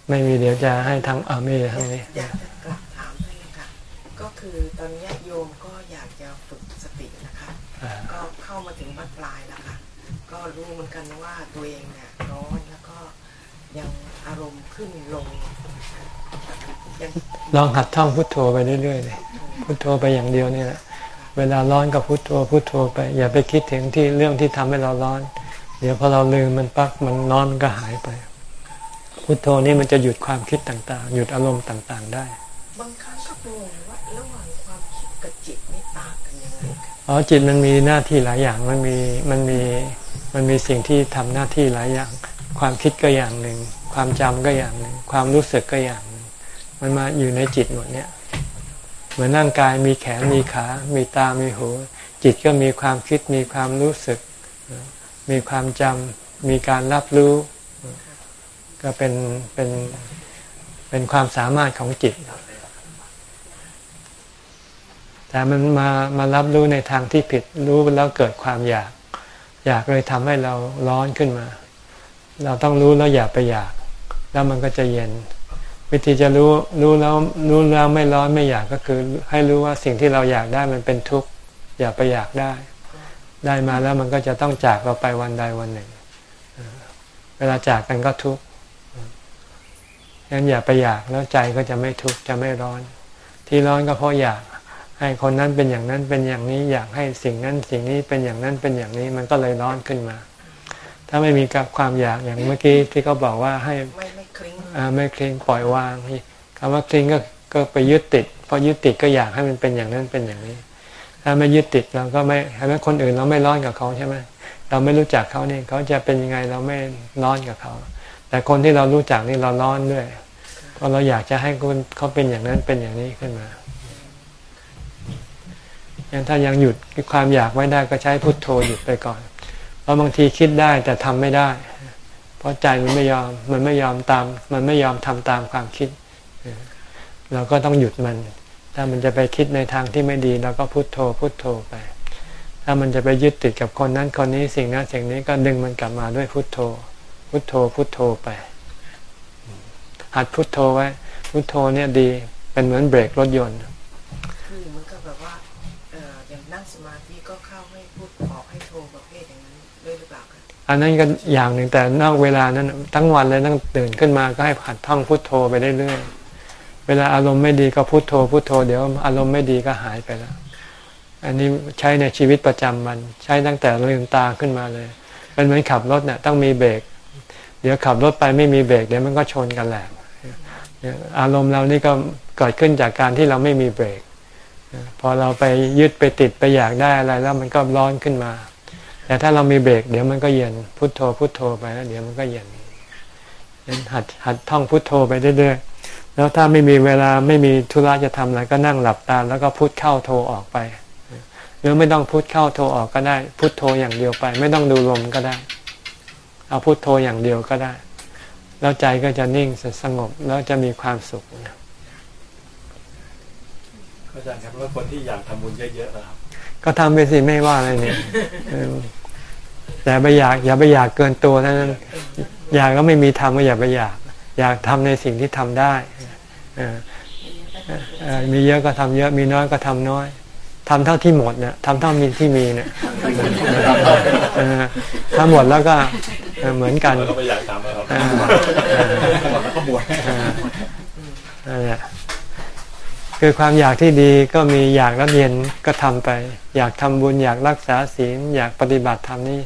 ไม่มีเดี๋ยวจะให้ทางอามีทางนี้อยากจะกลับถามให้ค่ะก็คือตอนนี้โยมก็อยากจะฝึกสตินะคะอ่าก็เข้ามาถึงบัดปลายแล้วค่ะก็รู้เหมือนกันว่าตัวเองเนี่ยร้อนแล้วก็ยังอารมณ์ขึ้นลงยัง ลองหัดท่องพุทโธไปเรื่อยๆเลยพุทโธไปอย่างเดียวนี่แหละเวลาร้อนก็พุทโธพุทโธไป อย่าไปคิดถึงที่เรื่องที่ทำให้เราร้อน เดี๋ยวพอเราลืมมันปั๊บมันร้อนมันก็หายไป พุทโธนี่มันจะหยุดความคิดต่างๆ หยุดอารมณ์ต่างๆ ได้ บางครั้งก็งงว่าระหว่างความคิดกับจิตนี่ต่างกันยังไงคะอ๋อจิตมันมีหน้าที่หลายอย่างมันมีมันมีมันมีสิ่งที่ทำหน้าที่หลายอย่าง ความคิดก็อย่างหนึ่งความจำก็อย่างหนึ่งความรู้สึกก็อย่างหนึ่ง มันมาอยู่ในจิตหมดเนี่ยเหมือนร่างกายมีแขนมีขา มีตา มีหู จิตก็มีความคิด มีความรู้สึก มีความจำ มีการรับรู้ ก็เป็น เป็น เป็นความสามารถของจิต แต่มันมา มารับรู้ในทางที่ผิด รู้แล้วเกิดความอยาก อยากเลยทำให้เราร้อนขึ้นมา เราต้องรู้แล้วอย่าไปอยาก แล้วมันก็จะเย็น วิธีจะรู้รู้แล้วรู้แล้วไม่ร้อนไม่อยากก็คือ ให้รู้ว่าสิ่งที่เราอยากได้มันเป็นทุกข์อย่าไปอยากได้ ได้มาแล้วมันก็จะต้องจากเราไปวันใดวันหนึ่ง เวลาจากกันก็ทุกข์งั้นอย่าไปอยากแล้วใจก็จะไม่ทุกข์จะไม่ร้อน ที่ร้อนก็เพราะอยากให้คนนั้นเป็นอย่างนั้นเป็นอย่างนี้อยากให้สิ่งนั้นสิ่งนี้เป็นอย่างนั้นเป็นอย่างนี้มันก็เลยร้อนขึ้นมา ถ้าไม่มีกับความอยากอย่างเมื่อกี้ที่เขาบอกว่าให้ ลิ้งอ่าไม่คลิงปล่อยวางคำว่าคลิงก็ก็ไปยึดติดพอยึดติดก็อยากให้มันเป็นอย่างนั้นเป็นอย่างนี้ ถ้าไม่ยึดติดเราก็ไม่ให้ไหมคนอื่นเราไม่ร้อนกับเขาใช่ไหมเราไม่รู้จักเขาเนี่ยเขาจะเป็นยังไงเราไม่ร้อนกับเขา แต่คนที่เรารู้จักนี่เราร้อนด้วยเพราะเราอยากจะให้คนเขาเป็นอย่างนั้นเป็นอย่างนี้ขึ้นมายังถ้ายังหยุดความอยากไว้ได้ก็ใช้พุทโธหยุดไปก่อน เพราะบางทีคิดได้แต่ทำไม่ได้ เพราะใจมันไม่ยอมมันไม่ยอมตาม มันไม่ยอมทำตามความคิด เราก็ต้องหยุดมัน ถ้ามันจะไปคิดในทางที่ไม่ดีเราก็พุโทโธพุโทโธไป ถ้ามันจะไปยึดติดกับคนนั้นคนนี้สิ่งนั้นสิ่งนี้ก็ดึงมันกลับมาด้วยพุโทโธ พุโทโธพุโทโธไป หัดพุโทโธไว้ พุโทโธเนี่ยดีเป็นเหมือนเบรกรถยนต์คือเหมันก็แบบว่า อันนั้นก็อย่างหนึ่งแต่นอกเวลานั้น ทั้งวันเลยตั้งตื่นขึ้นมาก็ให้หัดท่องพุทโธไปเรื่อยๆเวลาอารมณ์ไม่ดีก็พุทโธพุทโธ เดี๋ยวอารมณ์ไม่ดีก็หายไปแล้วอันนี้ใช้ในชีวิตประจำวันใช้ตั้งแต่ลืมตาขึ้นมาเลยเป็นเหมือนขับรถเนี่ยต้องมีเบรกเดี๋ยวขับรถไปไม่มีเบรกเดี๋ยวมันก็ชนกันแหลกอารมณ์เรานี่ก็เกิดขึ้นจากการที่เราไม่มีเบรกพอเราไปยึดไปติดไปอยากได้อะไรแล้วมันก็ร้อนขึ้นมา แต่ถ้าเรามีเบรกเดี๋ยวมันก็เย็นพุทโธพุทโธไปแล้วเดี๋ยวมันก็เย็นงั้นหัดหัดท่องพุทโธไปเรื่อยๆแล้วถ้าไม่มีเวลาไม่มีธุระจะทำอะไรก็นั่งหลับตา แล้วก็พุทเข้าโธออกไป หรือไม่ต้องพุทเข้าโธออกก็ได้ พุทโธอย่างเดียวไป ไม่ต้องดูลมก็ได้ เอาพุทโธอย่างเดียวก็ได้ แล้วใจก็จะนิ่งสงบแล้วจะมีความสุขอาจารย์ครับว่าคนที่อยากทำบุญเยอะๆนะครับก็ทำไปสิไม่ว่าอะไรเนี่ยเออ แต่ไปอยากอย่าไปอยากเกินตัวเท่านั้นอยากก็ไม่มีทำก็อย่าไปอยาก อยากทำในสิ่งที่ทำได้มีเยอะก็ทำเยอะมีน้อยก็ทำน้อยทำเท่าที่หมดเนี่ยทำเท่ามีที่มีเนี่ยถ้าหมดแล้วก็เหมือนกันก็ไม่อยากทำแล้วครับเออแล้วก็บวชนั่นแหละคือความอยากที่ดีก็มีอยากรับเย็นก็ทำไป อยากทำบุญอยากรักษาศีลอยากปฏิบัติธรรมนี่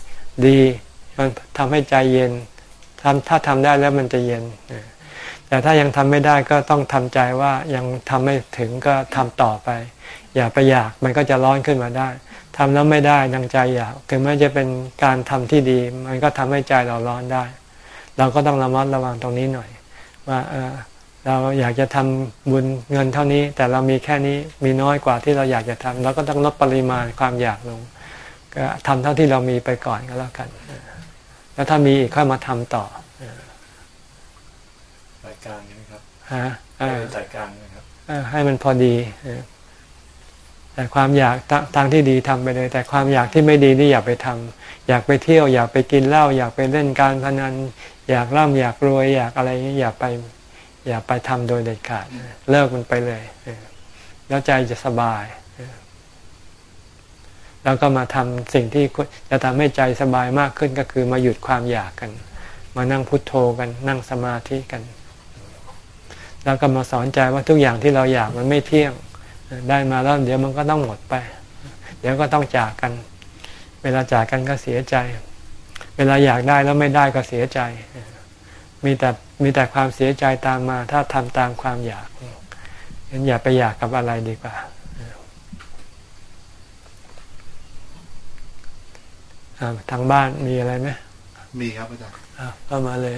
ดีมันทำให้ใจเย็นทำถ้าทำได้แล้วมันจะเย็น แต่ถ้ายังทำไม่ได้ก็ต้องทำใจว่ายังทำไม่ถึงก็ทำต่อไป อย่าไปอยากมันก็จะร้อนขึ้นมาได้ทำแล้วไม่ได้ดังใจอยากถึงแม้จะเป็นการทำที่ดี มันก็ทำให้ใจเราร้อนได้ เราก็ต้องระมัดระวังตรงนี้หน่อย ว่าเออเราอยากจะทำบุญเงินเท่านี้ แต่เรามีแค่นี้มีน้อยกว่าที่เราอยากจะทำเราก็ต้องลดปริมาณความอยากลง ก็ทำเท่าที่เรามีไปก่อนก็แล้วกันเออแล้วถ้ามีอีกค่อยมาทำต่อสายกลางนะครับฮะเออสายกลางนะครับเออให้มันพอดีเออแต่ความอยากทาทางที่ดีทำไปเลย แต่ความอยากที่ไม่ดีนี่อย่าไปทำอยากไปเที่ยว อยากไปกินเหล้าอยากไปเล่นการพนัน อยากร่ำอยากรวย อยากอะไรนี้อย่าไป อย่าไปทำโดยเด็ดขาด เลิกมันไปเลยเออแล้วใจจะสบายเออ แล้วก็มาทำสิ่งที่จะทำให้ใจสบายมากขึ้นก็คือมาหยุดความอยากกัน มานั่งพุทโธกันนั่งสมาธิกัน แล้วก็มาสอนใจว่าทุกอย่างที่เราอยากมันไม่เที่ยงได้มาแล้วเดี๋ยวมันก็ต้องหมดไป เดี๋ยวก็ต้องจากกัน เวลาจากกันก็เสียใจ เวลาอยากได้แล้วไม่ได้ก็เสียใจ มีแต่มีแต่ความเสียใจตามมา ถ้าทำตามความอยากงั้นอย่าไปอยากกับอะไรดีกว่าอ่า ทางบ้านมีอะไรไหมมีครับอาจารย์อ่าเข้ามาเลย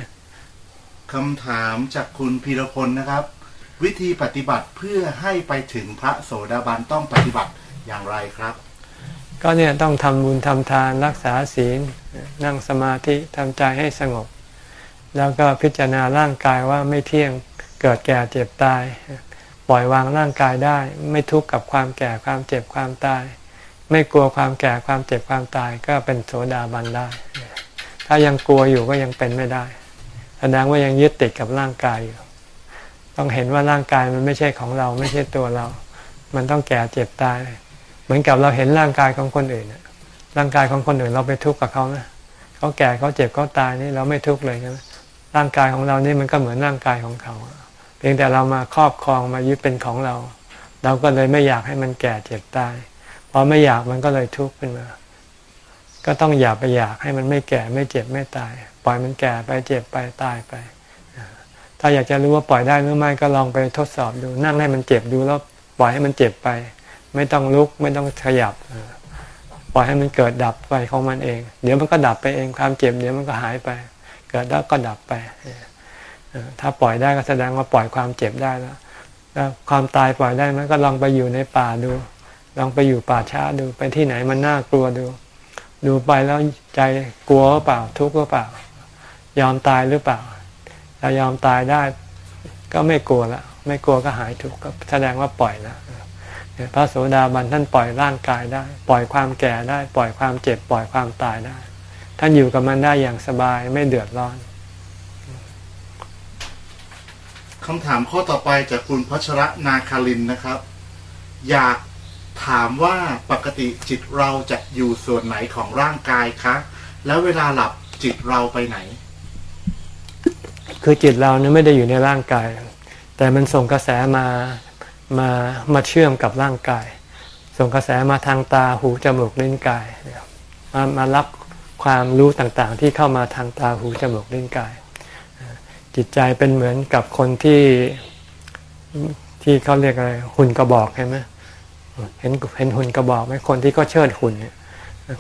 คำถามจากคุณพีรพลนะครับ วิธีปฏิบัติเพื่อให้ไปถึงพระโสดาบันต้องปฏิบัติอย่างไรครับ ก็เนี่ยต้องทำบุญทำทานรักษาศีล นั่งสมาธิทำใจให้สงบ แล้วก็พิจารณาร่างกายว่าไม่เที่ยงเกิดแก่เจ็บตาย ปล่อยวางร่างกายได้ ไม่ทุกข์กับความแก่ความเจ็บความตาย ไม่กลัวความแก่ความเจ็บความตายก็เป็นโสดาบันได้ ถ้ายังกลัวอยู่ก็ยังเป็นไม่ได้ แสดงว่ายังยึดติดกับร่างกายอยู่ ต้องเห็นว่าร่างกายมันไม่ใช่ของเราไม่ใช่ตัวเรา มันต้องแก่เจ็บตาย เหมือนกับเราเห็นร่างกายของคนอื่นร่างกายของคนอื่นเราไปทุกข์กับเขาไหมเขาแก่เขาเจ็บเขาตายนี่เราไม่ทุกข์เลยใช่ไหมร่างกายของเรานี่มันก็เหมือนร่างกายของเขา เพียงแต่เรามาครอบครองมายึดเป็นของเรา เราก็เลยไม่อยากให้มันแก่เจ็บตาย พอไม่อยากมันก็เลยทุกข์ขึ้นมา ก็ต้องอย่าไปอยากให้มันไม่แก่ไม่เจ็บไม่ตาย ปล่อยมันแก่ไปเจ็บไปตายไป ถ้าอยากจะรู้ว่าปล่อยได้หรือไม่ก็ลองไปทดสอบดู นั่งให้มันเจ็บดูแล้วปล่อยให้มันเจ็บไป ไม่ต้องลุกไม่ต้องขยับปล่อยให้มันเกิดดับไปของมันเอง เดี๋ยวมันก็ดับไปเองความเจ็บเดี๋ยวมันก็หายไป เกิดแล้วก็ดับไปถ้าปล่อยได้ก็แสดงว่าปล่อยความเจ็บได้แล้วแล้วความตายปล่อยได้ไหมก็ลองไปอยู่ในป่าดู ลองไปอยู่ป่าช้าดูไปที่ไหนมันน่ากลัวดู ดูไปแล้วใจกลัวหรือเปล่าทุกข์หรือเปล่า ยอมตายหรือเปล่าถ้ายอมตายได้ก็ไม่กลัวละไม่กลัวก็หายทุกข์ก็แสดงว่าปล่อยแล้วพระโสดาบันท่านปล่อยร่างกายได้ ปล่อยความแก่ได้ ปล่อยความเจ็บ ปล่อยความตายได้ ท่านอยู่กับมันได้อย่างสบายไม่เดือดร้อนคำถามข้อต่อไปจากคุณพัชระนาคารินนะครับ อยาก ถามว่าปกติจิตเราจะอยู่ส่วนไหนของร่างกายคะ แล้วเวลาหลับจิตเราไปไหน คือจิตเราเนี่ยไม่ได้อยู่ในร่างกาย แต่มันส่งกระแสมามามาเชื่อมกับร่างกาย ส่งกระแสมาทางตาหูจมูกลิ้นกายมามารับความรู้ต่างๆ ที่เข้ามาทางตาหูจมูกลิ้นกาย จิตใจเป็นเหมือนกับคนที่ที่เขาเรียกอะไรหุ่นกระบอกใช่ไหม เห็นเห็นหุ่นกระบอกไหมคนที่ก็เชิดหุ่นเนี่ย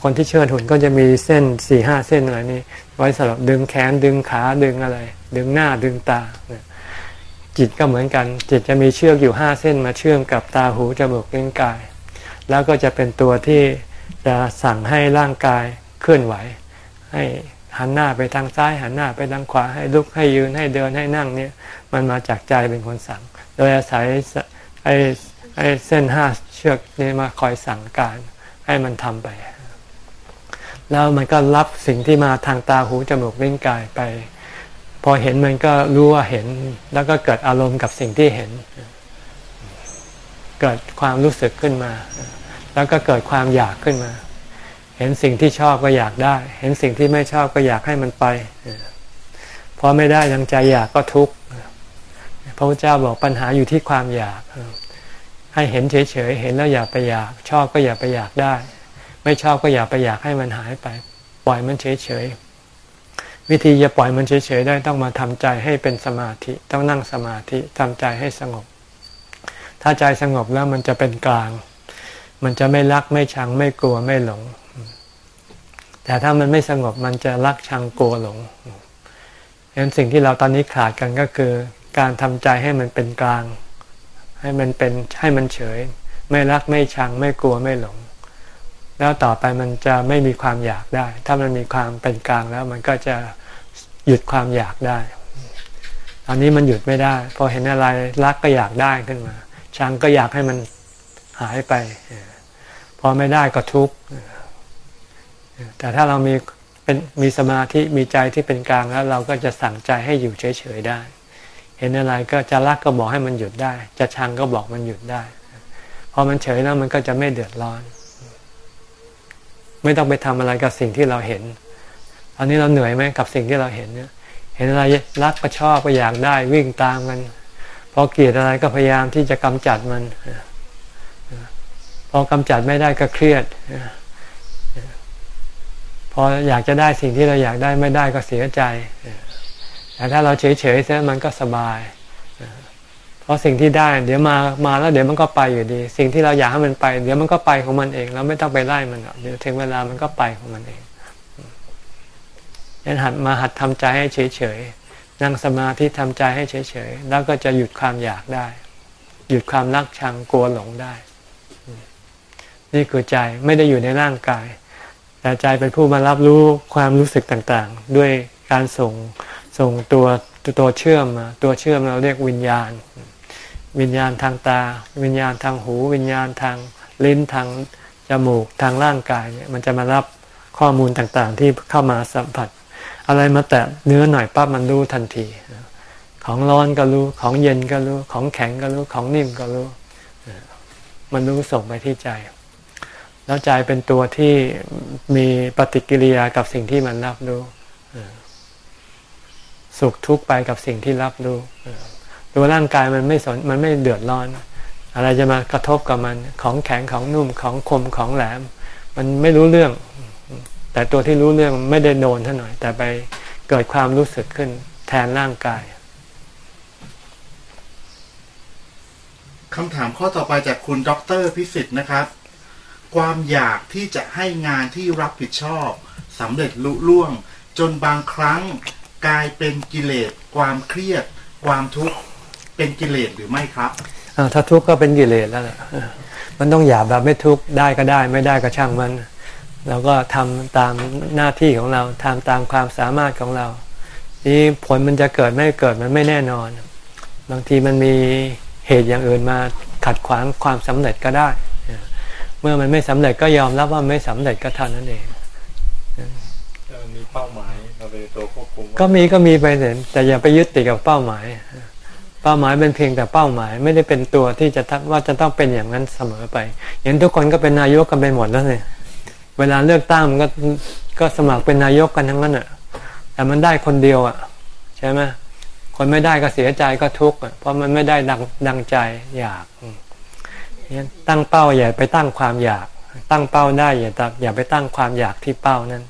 คนที่เชิดหุ่นก็จะมีเส้นสี่ห้าเส้นอะไรนี่ไว้สำหรับดึงแขนดึงขาดึงอะไร ดึงหน้าดึงตาจิตก็เหมือนกัน จิตจะมีเชือกอยู่ห้าเส้นมาเชื่อมกับตาหูจมูกลิ้นกาย แล้วก็จะเป็นตัวที่จะสั่งให้ร่างกายเคลื่อนไหว ให้หันหน้าไปทางซ้าย หันหน้าไปทางขวาให้ลุกให้ยืนให้เดินให้นั่งเนี่ย มันมาจากใจเป็นคนสั่ง โดยอาศัยไอ ไอ้เส้นห้าเชือกนี้มาคอยสั่งการให้มันทำไป แล้วมันก็รับสิ่งที่มาทางตาหูจมูกลิ้นกายไปพพอเห็นมันก็รู้ว่าเห็น แล้วก็เกิดอารมณ์กับสิ่งที่เห็น เกิดความรู้สึกขึ้นมา แล้วก็เกิดความอยากขึ้นมา เห็นสิ่งที่ชอบก็อยากได้ เห็นสิ่งที่ไม่ชอบก็อยากให้มันไปพอไม่ได้ยังใจอยากก็ทุกข์พระพุทธเจ้าบอกปัญหาอยู่ที่ความอยาก ให้เห็นเฉยๆ เห็นแล้วอย่าไปอยาก ชอบก็อย่าไปอยากได้ ไม่ชอบก็อย่าไปอยากให้มันหายไป ปล่อยมันเฉยๆ วิธีจะปล่อยมันเฉยๆได้ต้องมาทำใจให้เป็นสมาธิ ต้องนั่งสมาธิทำใจให้สงบ ถ้าใจสงบแล้วมันจะเป็นกลาง มันจะไม่รักไม่ชังไม่กลัวไม่หลง แต่ถ้ามันไม่สงบมันจะรักชังกลัวหลงฉะนั้นสิ่งที่เราตอนนี้ขาดกันก็คือ การทำใจให้มันเป็นกลาง ให้มันเป็นให้มันเฉย ไม่รักไม่ชังไม่กลัวไม่หลง แล้วต่อไปมันจะไม่มีความอยากได้ ถ้ามันมีความเป็นกลางแล้วมันก็จะหยุดความอยากได้ตอนนี้มันหยุดไม่ได้ พอเห็นอะไรรักก็อยากได้ขึ้นมา ชังก็อยากให้มันหายไป พอไม่ได้ก็ทุกข์แต่ถ้าเรามีเป็นมีสมาธิมีใจที่เป็นกลางแล้ว เราก็จะสั่งใจให้อยู่เฉยๆได้ เห็นอะไรก็จะรักก็บอกให้มันหยุดได้ จะชังก็บอกมันหยุดได้ พอมันเฉยแล้วมันก็จะไม่เดือดร้อน ไม่ต้องไปทำอะไรกับสิ่งที่เราเห็น ตอนนี้เราเหนื่อยไหมกับสิ่งที่เราเห็นเนี่ย เห็นอะไรรักก็ชอบก็อยากได้วิ่งตามมัน พอเกลียดอะไรก็พยายามที่จะกำจัดมัน พอกำจัดไม่ได้ก็เครียด พออยากจะได้สิ่งที่เราอยากได้ไม่ได้ก็เสียใจ แต่ถ้าเราเฉยๆเสียมันก็สบาย เพราะสิ่งที่ได้เดี๋ยวมามาแล้วเดี๋ยวมันก็ไปอยู่ดี สิ่งที่เราอยากให้มันไป เดี๋ยวมันก็ไปของมันเอง เราไม่ต้องไปไล่มันเดี๋ยวถึงเวลามันก็ไปของมันเองยันหัดมาหัดทำใจให้เฉยๆนั่งสมาธิทำใจให้เฉยๆแล้วก็จะหยุดความอยากได้ หยุดความรักชังกลัวหลงได้ นี่คือใจไม่ได้อยู่ในร่างกาย แต่ใจเป็นผู้มารับรู้ความรู้สึกต่างๆ ด้วยการส่ง ส่งตัวตัวเชื่อมมาตัวเชื่อมเราเรียกวิญญาณ วิญญาณทางตา วิญญาณทางหู วิญญาณทางลิ้นทางจมูกทางร่างกายเนี่ยมันจะมารับข้อมูลต่างๆ ที่เข้ามาสัมผัส อะไรมาแตะเนื้อหน่อยปั๊บมันรู้ทันที ของร้อนก็รู้ของเย็นก็รู้ ของแข็งก็รู้ของนิ่มก็รู้ มันรู้ส่งไปที่ใจแล้วใจเป็นตัวที่มีปฏิกิริยากับสิ่งที่มันรับรู้ สุขทุกข์ไปกับสิ่งที่รับรู้ตัวร่างกายมันไม่สนมันไม่เดือดร้อน อะไรจะมากระทบกับมันของแข็งของนุ่มของคมของแหลม มันไม่รู้เรื่อง แต่ตัวที่รู้เรื่องไม่ได้โดนเท่าหน่อย แต่ไปเกิดความรู้สึกขึ้นแทนร่างกายคำถามข้อต่อไปจากคุณดรพิสิทธิ์นะครับ ความอยากที่จะให้งานที่รับผิดชอบสำเร็จลุล่วง จนบางครั้ง กลายเป็นกิเลสความเครียด ความทุกข์เป็นกิเลสหรือไม่ครับถ้าทุกข์ก็เป็นกิเลสแล้วแหละมันต้องอยากแบบไม่ทุกข์ได้ก็ได้ไม่ได้ก็ช่างมันเราก็ทำตามหน้าที่ของเราทำตามความสามารถของเรา นี่ผลมันจะเกิดไม่เกิดมันไม่แน่นอน บางทีมันมีเหตุอย่างอื่นมาขัดขวางความสำเร็จก็ได้ เมื่อมันไม่สำเร็จก็ยอมรับว่าไม่สำเร็จก็เท่านั้นเองมีเป้าหมายเราเป็น ตัวควบคุมก็มีก็มีไปแต่แต่อย่าไปยึดติดกับเป้าหมาย เป้าหมายเป็นเพียงแต่เป้าหมาย ไม่ได้เป็นตัวที่จะว่าจะต้องเป็นอย่างนั้นเสมอไปอย่างทุกคนก็เป็นนายกกันไปหมดแล้วเนี่ยเวลาเลือกตั้งมันก็ก็สมัครเป็นนายกกันทั้งนั้นอะ แต่มันได้คนเดียวอะ ใช่ไหมคนไม่ได้ก็เสียใจก็ทุกข์เพราะมันไม่ได้ดังดังใจอยากตั้งเป้าอย่าไปตั้งความอยาก ตั้งเป้าได้อย่าอย่าไปตั้งความอยากที่เป้านั้น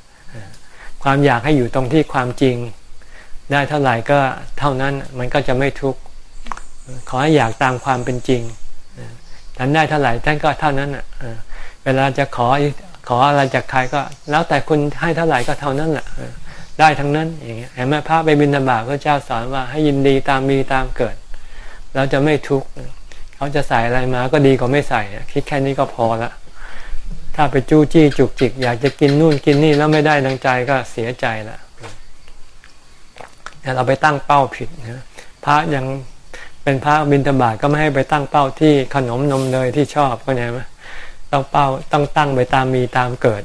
ความอยากให้อยู่ตรงที่ความจริง ได้เท่าไหร่ก็เท่านั้นมันก็จะไม่ทุกข์ขอให้อยากตามความเป็นจริงท่านได้เท่าไหร่ท่านก็เท่านั้นเวลาจะขอขออะไรจากใครก็ แล้วแต่คุณให้เท่าไหร่ก็เท่านั้นแหละได้ทั้งนั้นอย่างเงี้ยเห็นไหมพระไปบิณฑบาตพระเจ้าสอนว่าให้ยินดีตามมีตามเกิด เราจะไม่ทุกข์เขาจะใส่อะไรมาก็ดีกว่าไม่ใส่ คิดแค่นี้ก็พอละ ถ้าไปจู้จี้จุกจิก อยากจะกินนู่นกินนี่แล้วไม่ได้ดังใจก็เสียใจละเราไปตั้งเป้าผิดนะพระยังเป็นพระบิณฑบาตก็ไม่ให้ไปตั้งเป้าที่ขนมนมเนยที่ชอบก็ไงไหมต้องเป้าต้องตั้งไปตามมีตามเกิด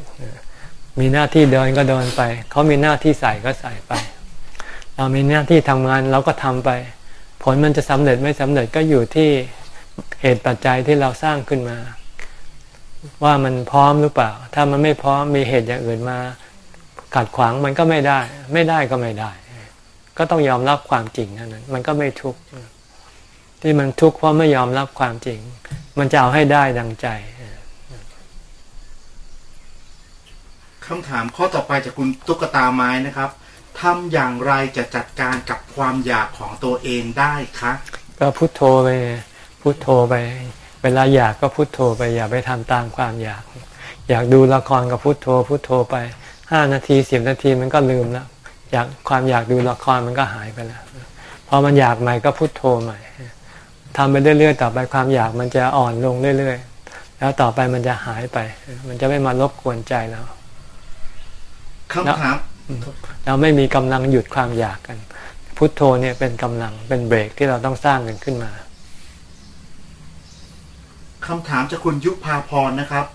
มีหน้าที่เดินก็เดินไป เขามีหน้าที่ใส่ก็ใส่ไป เรเรามีหน้าที่ทำงานเราก็ทำไป ผลมันจะสำเร็จไม่สำเร็จก็อยู่ที่เหตุปัจจัยที่เราสร้างขึ้นมา ว่ามันพร้อมหรือเปล่า ถ้ามันไม่พร้อมมีเหตุอย่างอื่นมาขัดขวางมันก็ไม่ได้ ไม่ได้ก็ไม่ได้ ก็ต้องยอมรับความจริงเท่านั้น มันก็ไม่ทุกข์ที่มันทุกข์เพราะไม่ยอมรับความจริง มันจะเอาให้ได้ดังใจคำถามข้อต่อไปจากคุณตุ๊กตาไม้นะครับทำอย่างไรจะจัดการกับความอยากของตัวเองได้คะก็พุโทโธไปพุโทโธไป เวลาอยากก็พุโทโธไปอย่าไปทำตามความอยาก อยากดูละครก็พุโทโธ พุโทโธไปห้านาทีสิบนาทีมันก็ลืมแล้วอยากความอยากดูละครมันก็หายไปแล้วพอมันอยากใหม่ก็พุโทโธใหม่ทำไปเรื่อยๆต่อไปความอยากมันจะอ่อนลงเรื่อยๆ แล้วต่อไปมันจะหายไป มันจะไม่มารบกวนใจเราคำถามเราไม่มีกำลังหยุดความอยากกัน พุทโธเนี่ยเป็นกำลังเป็นเบรกที่เราต้องสร้างกันขึ้นมา คำถามจากคุณยุพาพรนะครับ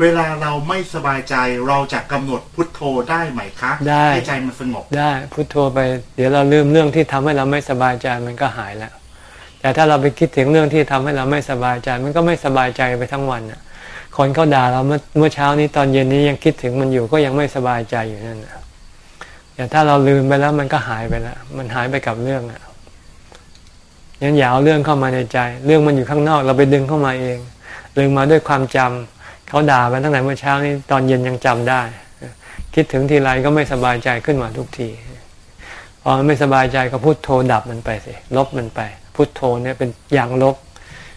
เวลาเราไม่สบายใจเราจะกำหนดพุทโธได้ไหมคะได้ ให้ใจมันสงบ ได้พุทโธไป เดี๋ยวเราลืมเรื่องที่ทำให้เราไม่สบายใจมันก็หายแล้ว แต่ถ้าเราไปคิดถึงเรื่องที่ทำให้เราไม่สบายใจ มันก็ไม่สบายใจไปทั้งวันน่ะ คนเขาด่าเราเมื่อเมื่อเช้านี้ตอนเย็นนี้ยังคิดถึงมันอยู่ก็ยังไม่สบายใจอยู่นั่นน่ะแต่ถ้าเราลืมไปแล้วมันก็หายไปแล้ว มันหายไปกับเรื่องอะยันอย่าเอาเรื่องเข้ามาในใจ เรื่องมันอยู่ข้างนอก เราไปดึงเข้ามาเอง ดึงมาด้วยความจำเขาด่าไปตั้งแต่เมื่อเช้านี้ตอนเย็นยังจำได้ คิดถึงทีไรก็ไม่สบายใจขึ้นมาทุกทีพอไม่สบายใจก็พุโทโธดับมันไปสิลบมันไป พุโทโธเนี่ยเป็นยางลบ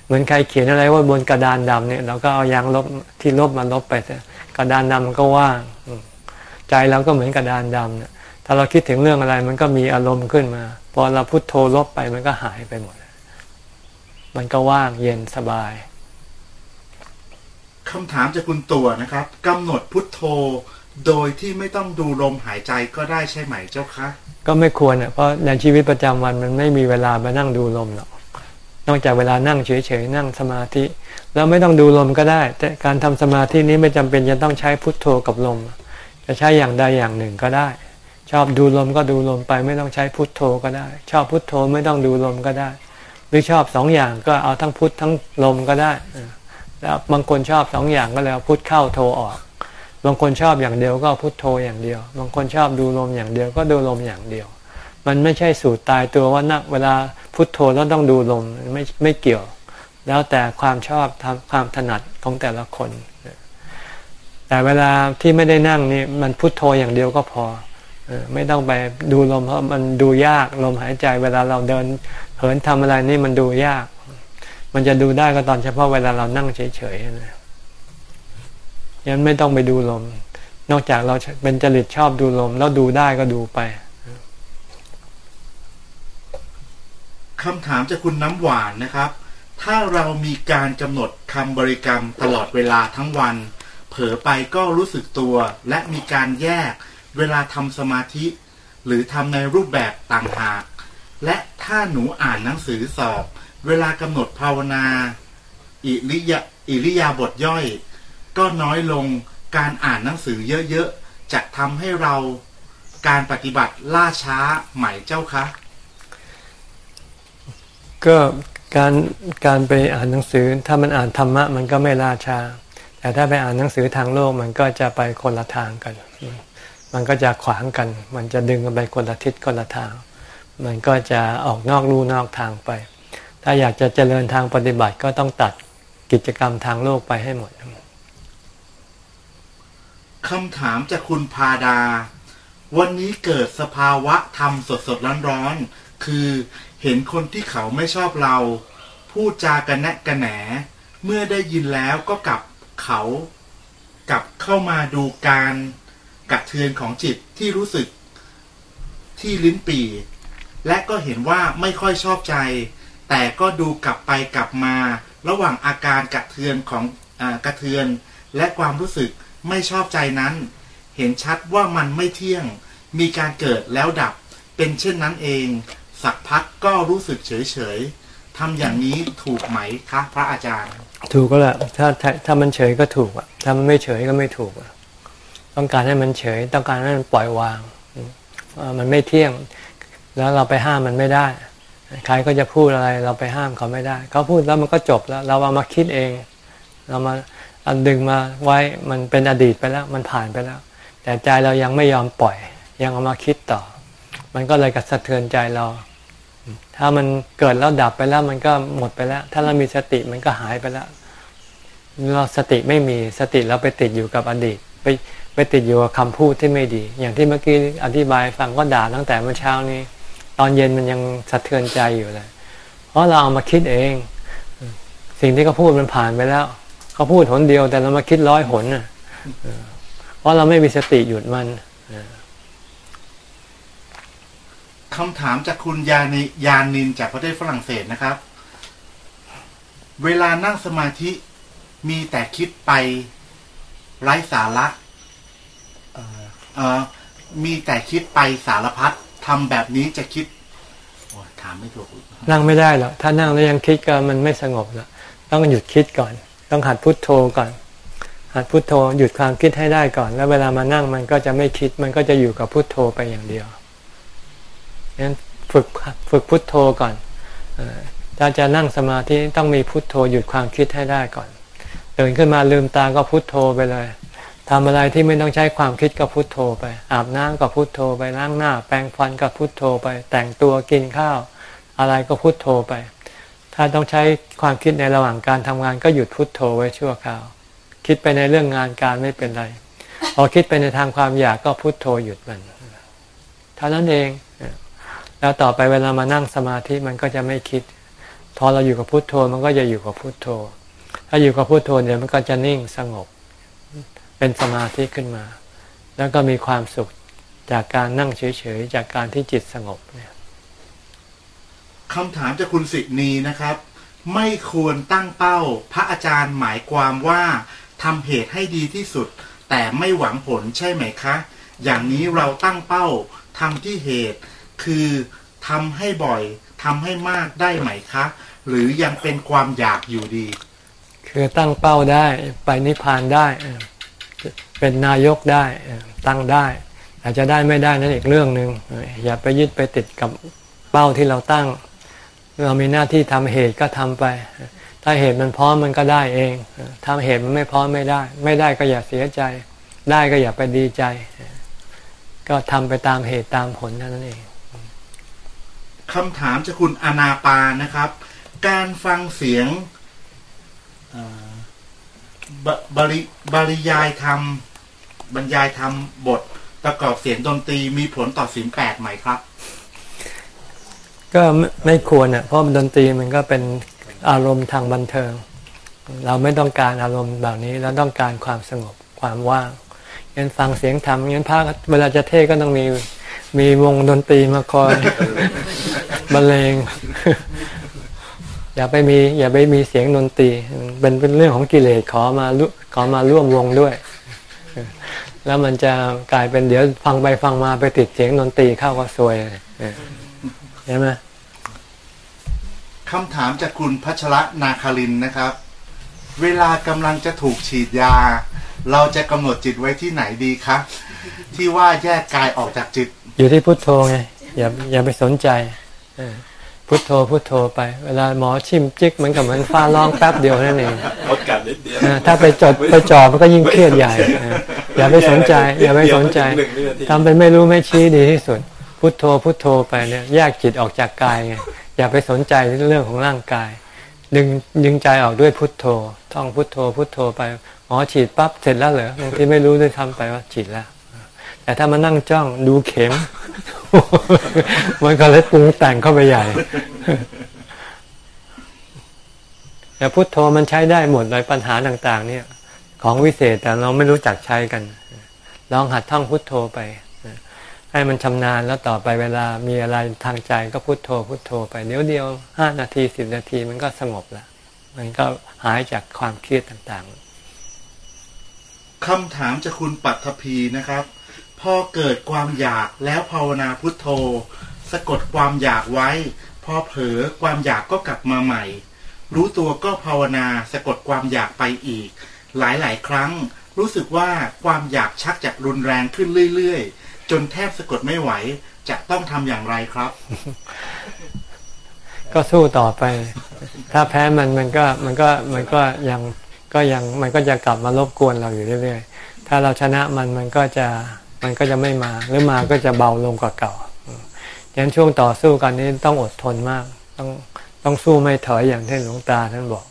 เหมือนใครเขียนอะไรว่าบนกระดานดำเนี่ยเราก็เอายางลบที่ลบมาลบไปซะกระดานดำมันก็ว่างใจเราก็เหมือนกระดานดำเนี่ยถ้าเราคิดถึงเรื่องอะไรมันก็มีอารมณ์ขึ้นมา พอเราพุโทโธลบไปมันก็หายไปหมด มันก็ว่างเย็นสบาย คำถามจากคุณตัวนะครับกำหนดพุทโธ โดยที่ไม่ต้องดูลมหายใจก็ได้ใช่ไหมเจ้าคะ ก็ไม่ควรอะเพราะในชีวิตประจำวันมันไม่มีเวลามานั่งดูลมหรอกนอกจากเวลานั่งเฉยๆนั่งสมาธิ แล้วไม่ต้องดูลมก็ได้ แต่การทำสมาธินี้ไม่จำเป็นจะต้องใช้พุทโธกับลม จะใช้อย่างใดอย่างหนึ่งก็ได้ ชอบดูลมก็ดูลมไปไม่ต้องใช้พุทโธก็ได้ ชอบพุทโธไม่ต้องดูลมก็ได้ หรือชอบสองอย่างก็เอาทั้งพุททั้งลมก็ได้ แล้วบางคนชอบสองอย่างก็แล้วพุทเข้าโธออก บางคนชอบอย่างเดียวก็พุทโธอย่างเดียว บางคนชอบดูลมอย่างเดียวก็ดูลมอย่างเดียว มันไม่ใช่สูตรตายตัวว่านักเวลาพุทโธแล้วต้องดูลมไม่ไม่เกี่ยว แล้วแต่ความชอบทำความถนัดของแต่ละคน แต่เวลาที่ไม่ได้นั่งนี่มันพุทโธอย่างเดียวก็พอเออไม่ต้องไปดูลมเพราะมันดูยากลมหายใจ เวลาเราเดินเหินทำอะไรนี่มันดูยาก มันจะดูได้ก็ตอนเฉพาะเวลาเรานั่งเฉยๆนะยันไม่ต้องไปดูลม นอกจากเราเป็นจริตชอบดูลม แล้วดูได้ก็ดูไปคำถามจากคุณน้ำหวานนะครับ ถ้าเรามีการกำหนดคำบริกรรมตลอดเวลาทั้งวัน เผลอไปก็รู้สึกตัว และมีการแยกเวลาทำสมาธิ หรือทำในรูปแบบต่างหาก และถ้าหนูอ่านหนังสือสอบ เวลากำหนดภาวนา อิริยาอิริยาบถย่อย ก็น้อยลงการอ่านหนังสือเยอะๆจะทำให้เราการปฏิบัติล่าช้าไหมเจ้าคะก็การการไปอ่านหนังสือถ้ามันอ่านธรรมะมันก็ไม่ล่าช้า แต่ถ้าไปอ่านหนังสือทางโลกมันก็จะไปคนละทางกัน มันก็จะขวางกัน มันจะดึงกันไปคนละทิศคนละทาง มันก็จะออกนอกลู่นอกทางไป ถ้าอยากจะเจริญทางปฏิบัติก็ต้องตัดกิจกรรมทางโลกไปให้หมดคำถามจากคุณพาดา วันนี้เกิดสภาวะธรรมสดสดร้อนร้อนๆคือเห็นคนที่เขาไม่ชอบเรา พูดจากันแนะกันแหน เมื่อได้ยินแล้วก็กลับเขากลับเข้ามาดูการกระเทือนของจิตที่รู้สึกที่ลิ้นปี่ และก็เห็นว่าไม่ค่อยชอบใจ แต่ก็ดูกลับไปกลับมา ระหว่างอาการกระเทือนของอกระเทือน และความรู้สึกไม่ชอบใจนั้น เห็นชัดว่ามันไม่เที่ยง มีการเกิดแล้วดับ เป็นเช่นนั้นเอง สักพักก็รู้สึกเฉยเฉยๆทำอย่างนี้ถูกไหมคะพระอาจารย์ ถูกก็แหละถ้าถ้ามันเฉยก็ถูกอะถ้ามันไม่เฉยก็ไม่ถูกอะต้องการให้มันเฉย ต้องการให้มันปล่อยวางมันไม่เที่ยง แล้วเราไปห้ามมันไม่ได้ ใครก็จะพูดอะไรเราไปห้ามเขาไม่ได้ เขาพูดแล้วมันก็จบแล้ว เราเอามาคิดเอง เรามาอันดึงมาไว้มันเป็นอดีตไปแล้ว มันผ่านไปแล้ว แต่ใจเรายังไม่ยอมปล่อย ยังเอามาคิดต่อ มันก็เลยกระสะเทือนใจเรา ถ้ามันเกิดแล้วดับไปแล้ว มันก็หมดไปแล้ว ถ้าเรามีสติมันก็หายไปแล้ว เราสติไม่มีสติเราไปติดอยู่กับอดีต ไปไปติดอยู่กับคำพูดที่ไม่ดี อย่างที่เมื่อกี้อธิบายฟังก็ด่าตั้งแต่เมื่อเช้านี้ ตอนเย็นมันยังสะเทือนใจอยู่เลย เพราะเราเอามาคิดเอง สิ่งที่เขาพูดมันผ่านไปแล้ว เขาพูดหนเดียวแต่เรามาคิดร้อยหนเพราะเราไม่มีสติหยุดมันคำถามจากคุณยานิยานินจากประเทศฝรั่งเศสนะครับ เวลานั่งสมาธิมีแต่คิดไปไร้สาระมีแต่คิดไปสารพัด ทำแบบนี้จะคิดถามไม่ถูกนั่งไม่ได้หรอกถ้านั่งแล้วยังคิดก็มันไม่สงบหรอกต้องหยุดคิดก่อน ต้องหัดพุดโทโธก่อน หัดพุดโทโธหยุดความคิดให้ได้ก่อน แล้วเวลามานั่งมันก็จะไม่คิดมันก็จะอยู่กับพุโทโธไปอย่างเดียวงั้นฝึกฝึกพุโทโธก่อนถ้าจะนั่งสมาธิต้องมีพุโทโธหยุดความคิดให้ได้ก่อนตื่นขึ้นมาลืมตาก็พุโทโธไปเลย ทำอะไรที่ไม่ต้องใช้ความคิดก็พุโทโธไป อาบน้ำก็พุโทโธไปล้างหน้า แปรงฟันก็พุโทโธไป แต่งตัวกินข้าว อะไรก็พุโทโธไป ถ้าต้องใช้ความคิดในระหว่างการทำงานก็หยุดพุดโทโธไว้ชั่วคราว คิดไปในเรื่องงานการไม่เป็นไรพอคิดไปในทางความอยากก็พุโทโธหยุดมันเท่านั้นเอง แล้วต่อไปเวลามานั่งสมาธิมันก็จะไม่คิดพอเราอยู่กับพุโทโธมันก็จะอยู่กับพุโทโธ ถ้าอยู่กับพุโทโธเดี๋ยวมันก็จะนิ่งสงบ เป็นสมาธิขึ้นมา แล้วก็มีความสุขจากการนั่งเฉยๆ จากการที่จิตสงบเนี่ยคำถามจากคุณสินีนะครับ ไม่ควรตั้งเป้า พระอาจารย์หมายความว่าทำเหตุให้ดีที่สุด แต่ไม่หวังผลใช่ไหมคะ อย่างนี้เราตั้งเป้าทำที่เหตุ คือทำให้บ่อยทำให้มากได้ไหมคะ หรือยังเป็นความอยากอยู่ดี คือตั้งเป้าได้ไปนิพพานได้ เป็นนายกได้ตั้งได้อาจจะได้ไม่ได้นั่นอีกเรื่องหนึ่งอย่าไปยึดไปติดกับเป้าที่เราตั้ง เรามีหน้าที่ทำเหตุก็ทำไป ถ้าเหตุมันพร้อมมันก็ได้เองเออทำเหตุมันไม่พร้อมไม่ได้ ไม่ได้ก็อย่าเสียใจ ได้ก็อย่าไปดีใจ ก็ทำไปตามเหตุตามผลนั้นเองคำถามจากคุณอนาปานะครับ การฟังเสียงบบริบริยายทำ บรรยายทำบทประกอบเสียงดนตรีมีผลต่อศีลแปดไหมครับ ก็ไม่ไม่ควรอะเพราะดนตรีมันก็เป็นอารมณ์ทางบันเทิง เราไม่ต้องการอารมณ์แบบนี้เราต้องการความสงบความว่างงั้นฟังเสียงธรรมงั้นพระเวลาจะเทศก็ต้องมีมีวงดนตรีมาคอยบรรเลงอย่าไปมี อย่าไปมีเสียงดนตรีเป็นเป็นเรื่องของกิเลสขอมาร่วขอมาร่วมวงด้วย แล้วมันจะกลายเป็นเดี๋ยวฟังไปฟังมาไปติดเสียงดนตรีเข้าก็ซวยเลยใช่ไหมคำถามจากคุณพัชระนาคารินนะครับ เวลากำลังจะถูกฉีดยา เราจะกำหนดจิตไว้ที่ไหนดีคะที่ว่าแยกกายออกจากจิต อยู่ที่พุทโธไงอย่าอย่าไปสนใจเออ พุทโธพุทโธไป เวลาหมอชิมจิกเหมือนกับมันฟ้าร้องแป๊บเดียวนั่นเองอดกัดนิดเดียวเออถ้าไปจดไปจอมันก็ยิ่งเครียดใหญ่เอออย่าไปสนใจ อย่าไปสนใจหนึ่งวินาทีทำเป็นไม่รู้ไม่ชี้ดีที่สุด พุทโธพุทโธไปเนี่ยแยกจิตออกจากกายไงอย่าไปสนใจเรื่องของร่างกาย ดึงดึงใจออกด้วยพุทโธ ท่องพุทโธพุทโธไปหมอฉีดปั๊บเสร็จแล้วเหรอบางทีไม่รู้ด้วยทำไปว่าฉีดแล้ว แต่ถ้ามานั่งจ้องดูเข็ม มันก็เลยปรุงแต่งเข้าไปใหญ่แต่พุทโธมันใช้ได้หมดเลยปัญหาต่าง ๆ เนี่ย ของวิเศษแต่เราไม่รู้จักใช้กัน ลองหัดท่องพุทโธไปให้มันชำนาญแล้วต่อไปเวลามีอะไรทางใจก็พุทโธ พุทโธไปเดี๋ยวเดียวห้านาทีสิบนาทีมันก็สงบละมันก็หายจากความเครียดต่างๆคำถามจากคุณปัทภีนะครับ พอเกิดความอยากแล้วภาวนาพุทโธ สะกดความอยากไว้ พอเผลอความอยากก็กลับมาใหม่ รู้ตัวก็ภาวนาสะกดความอยากไปอีก หลายๆ ครั้ง รู้สึกว่าความอยากชักจะรุนแรงขึ้นเรื่อยๆ จนแทบสะกดไม่ไหว จะต้องทำอย่างไรครับ ก็สู้ต่อไป ถ้าแพ้มันมันก็มันก็มันก็ยังก็ยังมันก็จะกลับมารบกวนเราอยู่เรื่อยๆ ถ้าเราชนะมันมันก็จะ มันก็จะไม่มาหรือมาก็จะเบาลงกว่าเก่าดังนั้นช่วงต่อสู้กันนี้ต้องอดทนมาก ต้องต้องสู้ไม่ถอยอย่างที่หลวงตาท่านบอก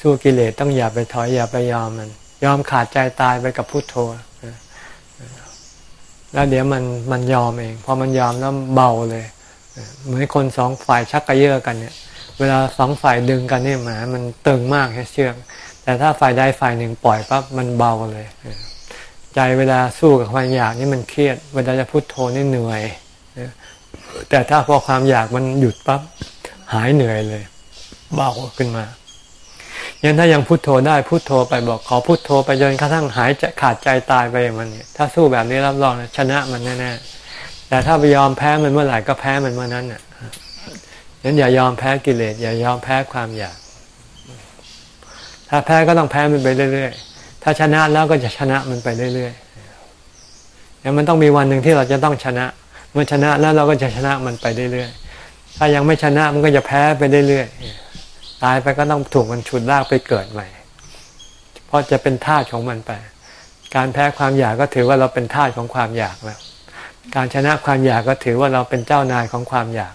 สู้กิเลสต้องอย่าไปถอยอย่าไปยอมมัน ยอมขาดใจตายไปกับพุทโธแล้วเดี๋ยวมันมันยอมเองพอมันยอมแล้วเบาเลยเหมือนคนสองฝ่ายชักกระเยาะกันเนี่ย เวลาสองฝ่ายดึงกันเนี่ยหมามันตึงมากแค่เชือกแต่ถ้าฝ่ายใดฝ่ายหนึ่งปล่อยปั๊บมันเบาเลย ใจเวลาสู้กับความอยากนี่มันเครียด เวลาจะพุโทโธนี่เหนื่อย แต่ถ้าพอความอยากมันหยุดปั๊บหายเหนื่อยเลยเบาขึ้นมายังถ้ายังพุโทโธได้พุโทโธไปบอกขอพุโทโธไปจนกระทั่งหายจะขาดใจตายไปมันเนี่ยถ้าสู้แบบนี้รับรองชนะมันแน่ๆแต่ถ้าไปยอมแพ้มันเมื่อไหร่ก็แพ้มันเมื่อนั้นน่ะนั้นอย่ายอมแพ้กิเลสอย่ายอมแพ้ความอยาก ถ้าแพ้ก็ต้องแพ้มันไปเรื่อยๆ ถ้าชนะแล้วก็จะชนะมันไปเรื่อยๆแล้วมันต้องมีวันหนึ่งที่เราจะต้องชนะ เมื่อชนะแล้วเราก็จะชนะมันไปเรื่อยๆถ้ายังไม่ชนะมันก็จะแพ้ไปเรื่อยๆตายไปก็ต้องถูกมันฉุดลากไปเกิดใหม่ เพราะจะเป็นทาสของมันไป การแพ้ความอยากก็ถือว่าเราเป็นทาสของความอยากแล้ว การชนะความอยากก็ถือว่าเราเป็นเจ้านายของความอยาก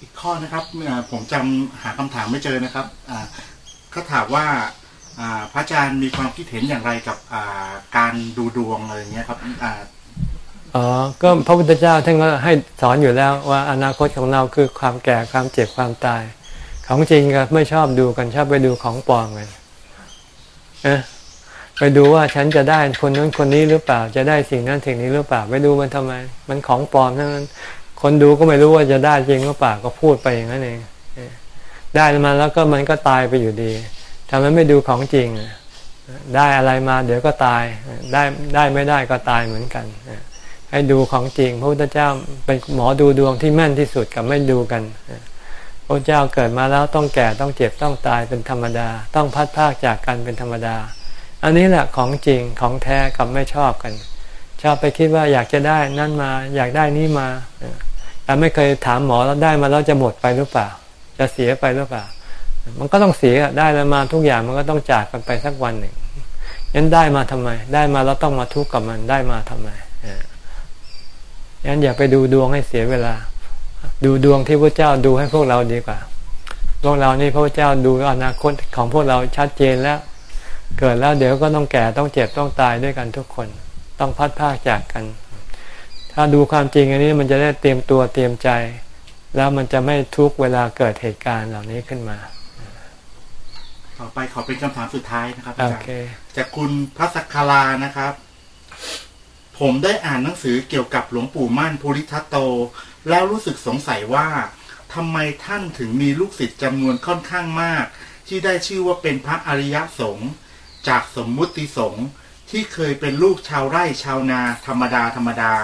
อีกข้อนะครับผมจำหาคำถามไม่เจอนะครับ เขาถามว่าพระอาจารย์มีความคิดเห็นอย่างไรกับการดูดวงอะไรเงี้ยครับอ๋อก็พระพุทธเจ้าท่านก็ให้สอนอยู่แล้วว่าอนาคตของเราคือความแก่ความเจ็บความตาย ของจริงก็ไม่ชอบดูกันชอบไปดูของปลอมกันนะไปดูว่าฉันจะได้คนนั้นคนนี้หรือเปล่า จะได้สิ่งนั้นสิ่งนี้หรือเปล่าไปดูมันทำไม มันของปลอมทั้งนั้น คนดูก็ไม่รู้ว่าจะได้จริงหรือเปล่าก็พูดไปอย่างนั้นเอง ได้มาแล้วก็มันก็ตายไปอยู่ดีทำไมไม่ดูของจริง ได้อะไรมาเดี๋ยวก็ตาย ได้ได้ไม่ได้ก็ตายเหมือนกัน ให้ดูของจริง พระพุทธเจ้าเป็นหมอดูดวงที่แม่นที่สุดกับไม่ดูกัน พระเจ้าเกิดมาแล้วต้องแก่ต้องเจ็บต้องตายเป็นธรรมดา ต้องพัดพากจากกันเป็นธรรมดา อันนี้แหละของจริงของแท้กับไม่ชอบกัน ชอบไปคิดว่าอยากจะได้นั่นมาอยากได้นี่มาแต่ไม่เคยถามหมอแล้วได้มาแล้วจะหมดไปหรือเปล่า จะเสียไปหรือเปล่า มันก็ต้องเสียได้แล้วมาทุกอย่างมันก็ต้องจากกันไปสักวันหนึ่งยันได้มาทำไม ได้มาแล้วต้องมาทุกข์กับมันได้มาทำไมงั้นอย่าไปดูดวงให้เสียเวลา ดูดวงที่พระเจ้าดูให้พวกเราดีกว่าพวกเรานี่พระเจ้าดูอนาคตของพวกเราชัดเจนแล้ว เกิดแล้วเดี๋ยวก็ต้องแก่ต้องเจ็บต้องตายด้วยกันทุกคน ต้องพัดพากจากกัน ถ้าดูความจริงอันนี้มันจะได้เตรียมตัวเตรียมใจ แล้วมันจะไม่ทุกเวลาเกิดเหตุการณ์เหล่านี้ขึ้นมา ต่อไปขอเป็นคำถามสุดท้ายนะครับอาจารย์จากคุณพัสคารานะครับ ผมได้อ่านหนังสือเกี่ยวกับหลวงปู่มั่นภูริทัตโต แล้วรู้สึกสงสัยว่าทำไมท่านถึงมีลูกศิษย์จำนวนค่อนข้างมาก ที่ได้ชื่อว่าเป็นพระอริยสงฆ์จากสมมุติสงฆ์ที่เคยเป็นลูกชาวไร่ชาวนาธรรมดาธรรมดา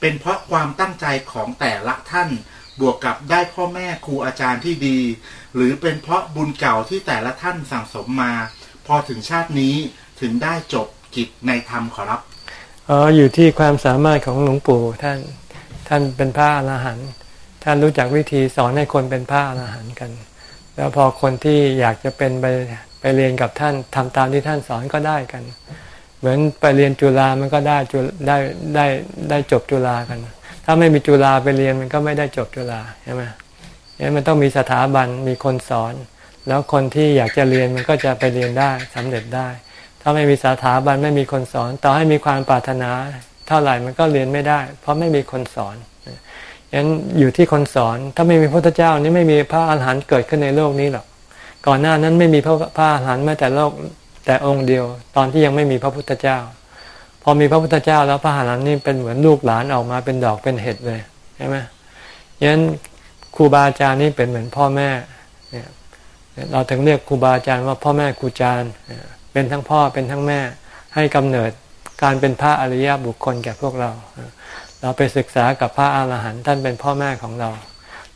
เป็นเพราะความตั้งใจของแต่ละท่าน บวกกับได้พ่อแม่ครูอาจารย์ที่ดี หรือเป็นเพราะบุญเก่าที่แต่ละท่านสั่งสมมา พอถึงชาตินี้ถึงได้จบกิจในธรรมขอรับอ๋ออยู่ที่ความสามารถของหลวงปู่ท่านท่านเป็นพระอรหันต์ท่านรู้จักวิธีสอนให้คนเป็นพระอรหันต์กัน แล้วพอคนที่อยากจะเป็นไปไปเรียนกับท่านทำตามที่ท่านสอนก็ได้กัน เหมือนไปเรียนจุฬามันก็ได้จุได้ได้ได้จบจุฬากัน ถ้าไม่มีจุฬาไปเรียนมันก็ไม่ได้จบจุฬาใช่ไหมเนี่ยมันต้องมีสถาบันมีคนสอน แล้วคนที่อยากจะเรียนมันก็จะไปเรียนได้สำเร็จได้ ถ้าไม่มีสถาบันไม่มีคนสอน ต่อให้มีความปรารถนา เท่าไหร่มันก็เรียนไม่ได้ เพราะไม่มีคนสอนยันอยู่ที่คนสอนถ้าไม่มีพระพุทธเจ้านี่ไม่มีพระอาหารหันต์เกิดขึ้นในโลกนี้หรอกก่อนหน้านั้นไม่มีพระพระอาหารหันต์แม้แต่โลกแต่องค์เดียว ตอนที่ยังไม่มีพระพุทธเจ้า อมีพระพุทธเจ้าแล้วพระอาหารหันต์นี่เป็นเหมือนลูกหลานออกมาเป็นดอกเป็นเห็ดเลยใช่ไหมยันครูบาอาจารย์นี่เป็นเหมือนพ่อแม่เนี่ยเราถึงเรียกครูบาอาจารย์ว่าพ่อแม่ครูอาจารย์เป็นทั้งพ่อเป็นทั้งแม่ ให้กำเนิดการเป็นพระอริยบุคคลแก่พวกเรา เราไปศึกษากับพระอาหารหันต์ท่านเป็นพ่อแม่ของเรา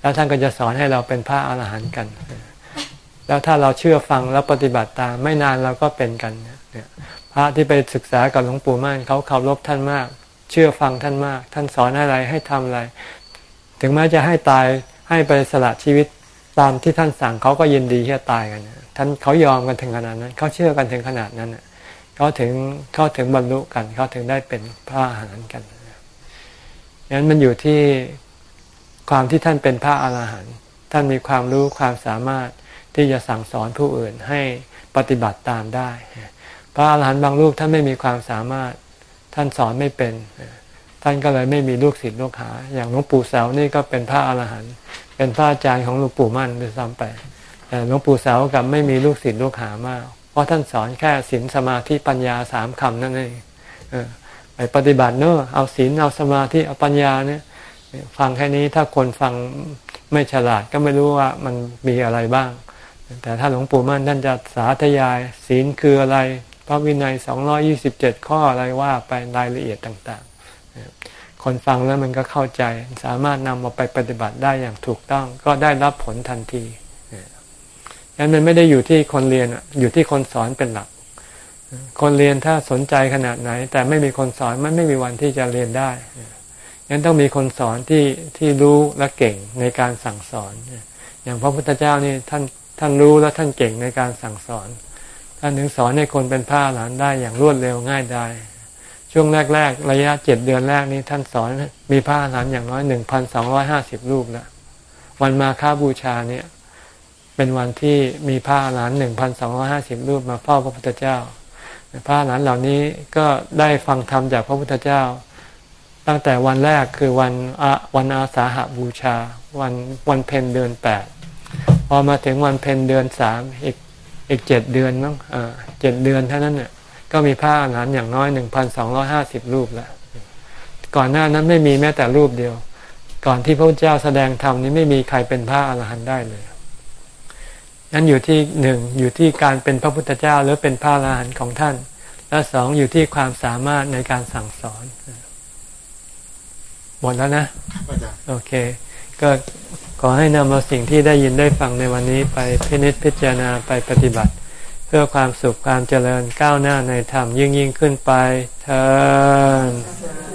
แล้วท่านก็จะสอนให้เราเป็นพระอาหารหันต์กัน แล้วถ้าเราเชื่อฟังแล้วปฏิบัติตามไม่นานเราก็เป็นกันเนี่ย พระที่ไปศึกษากับหลวงปู่มั่นเขาเคารพท่านมาก เชื่อฟังท่านมาก ท่านสอนอะไรให้ทำอะไร ถึงแม้จะให้ตายให้ไปสละชีวิตตามที่ท่านสั่งเขาก็ยินดีที่จะตายกัน ท่านเขายอมกันถึงขนาดนั้น เขาเชื่อกันถึงขนาดนั้นเขาถึงเขาถึงบรรลุกัน เขาถึงได้เป็นพระอรหันต์กันนั้นมันอยู่ที่ความที่ท่านเป็นพระอรหันต์ท่านมีความรู้ความสามารถที่จะสั่งสอนผู้อื่นให้ปฏิบัติตามได้ พระอรหันต์บางรูปท่านไม่มีความสามารถท่านสอนไม่เป็น ท่านก็เลยไม่มีลูกศิษย์ลูกหา อย่างหลวงปู่เสานี่ก็เป็นพระอรหันต์เป็นพระอาจารย์ของหลวงปู่มั่นด้วยซ้ำไปแต่หลวงปู่เสากับไม่มีลูกศิษย์ลูกหามาก เพราะท่านสอนแค่ศีลสมาธิปัญญาสามคำนั่นเองไปปฏิบัติเนอะเอาศีลเอาสมาธิเอาปัญญาเนี่ยฟังแค่นี้ถ้าคนฟังไม่ฉลาดก็ไม่รู้ว่ามันมีอะไรบ้าง แต่ถ้าหลวงปู่มั่นท่านจะสาธยาย ศีลคืออะไร พระวินัย 227 ข้ออะไรว่าไปรายละเอียดต่างๆ คนฟังแล้วมันก็เข้าใจสามารถนำมาไปปฏิบัติได้อย่างถูกต้อง ก็ได้รับผลทันทีงั้นมันไม่ได้อยู่ที่คนเรียนอยู่ที่คนสอนเป็นหลัก คนเรียนถ้าสนใจขนาดไหน แต่ไม่มีคนสอนมันไม่มีวันที่จะเรียนได้งั้นต้องมีคนสอนที่ที่รู้และเก่งในการสั่งสอน อย่างพระพุทธเจ้านี่ท่านท่านรู้และท่านเก่งในการสั่งสอน ท่านถึงสอนให้คนเป็นพระหลานได้อย่างรวดเร็วง่ายได้ช่วงแรก ๆ ระยะเจ็ดเดือนแรกนี้ท่านสอนมีพระหลานอย่างน้อยหนึ่งพันสองร้อยห้าสิบรูปนะวันมาฆบูชาเนี่ย เป็นวันที่มีพระหลานหนึ่งพันสองร้อยห้าสิบรูปมาเฝ้าพระพุทธเจ้าพระหลานเหล่านี้ก็ได้ฟังธรรมจากพระพุทธเจ้า ตั้งแต่วันแรกคือวันวันอาสาหบูชา วันวันเพ็ญเดือนแปดพอมาถึงวันเพ็ญเดือนสามอีก อีกเจ็ดเดือนมั้งเจ็ดเดือนเท่านั้นเนี่ยก็มีพระอรหันต์อย่างน้อยหนึ่งพันสองร้อยห้าสิบรูปแล้วก่อนหน้านั้นไม่มีแม้แต่รูปเดียว ก่อนที่พระเจ้าแสดงธรรมนี้ไม่มีใครเป็นพระอรหันต์ได้เลยนั้นอยู่ที่หนึ่งอยู่ที่การเป็นพระพุทธเจ้าหรือเป็นพระอรหันต์ของท่าน และสองอยู่ที่ความสามารถในการสั่งสอนหมดแล้วนะ โอเค ก็ ขอให้นำเอาสิ่งที่ได้ยินได้ฟังในวันนี้ไปพินิจพิจารณาไปปฏิบัติ เพื่อความสุขความเจริญก้าวหน้าในธรรมยิ่งยิ่งขึ้นไปเธอ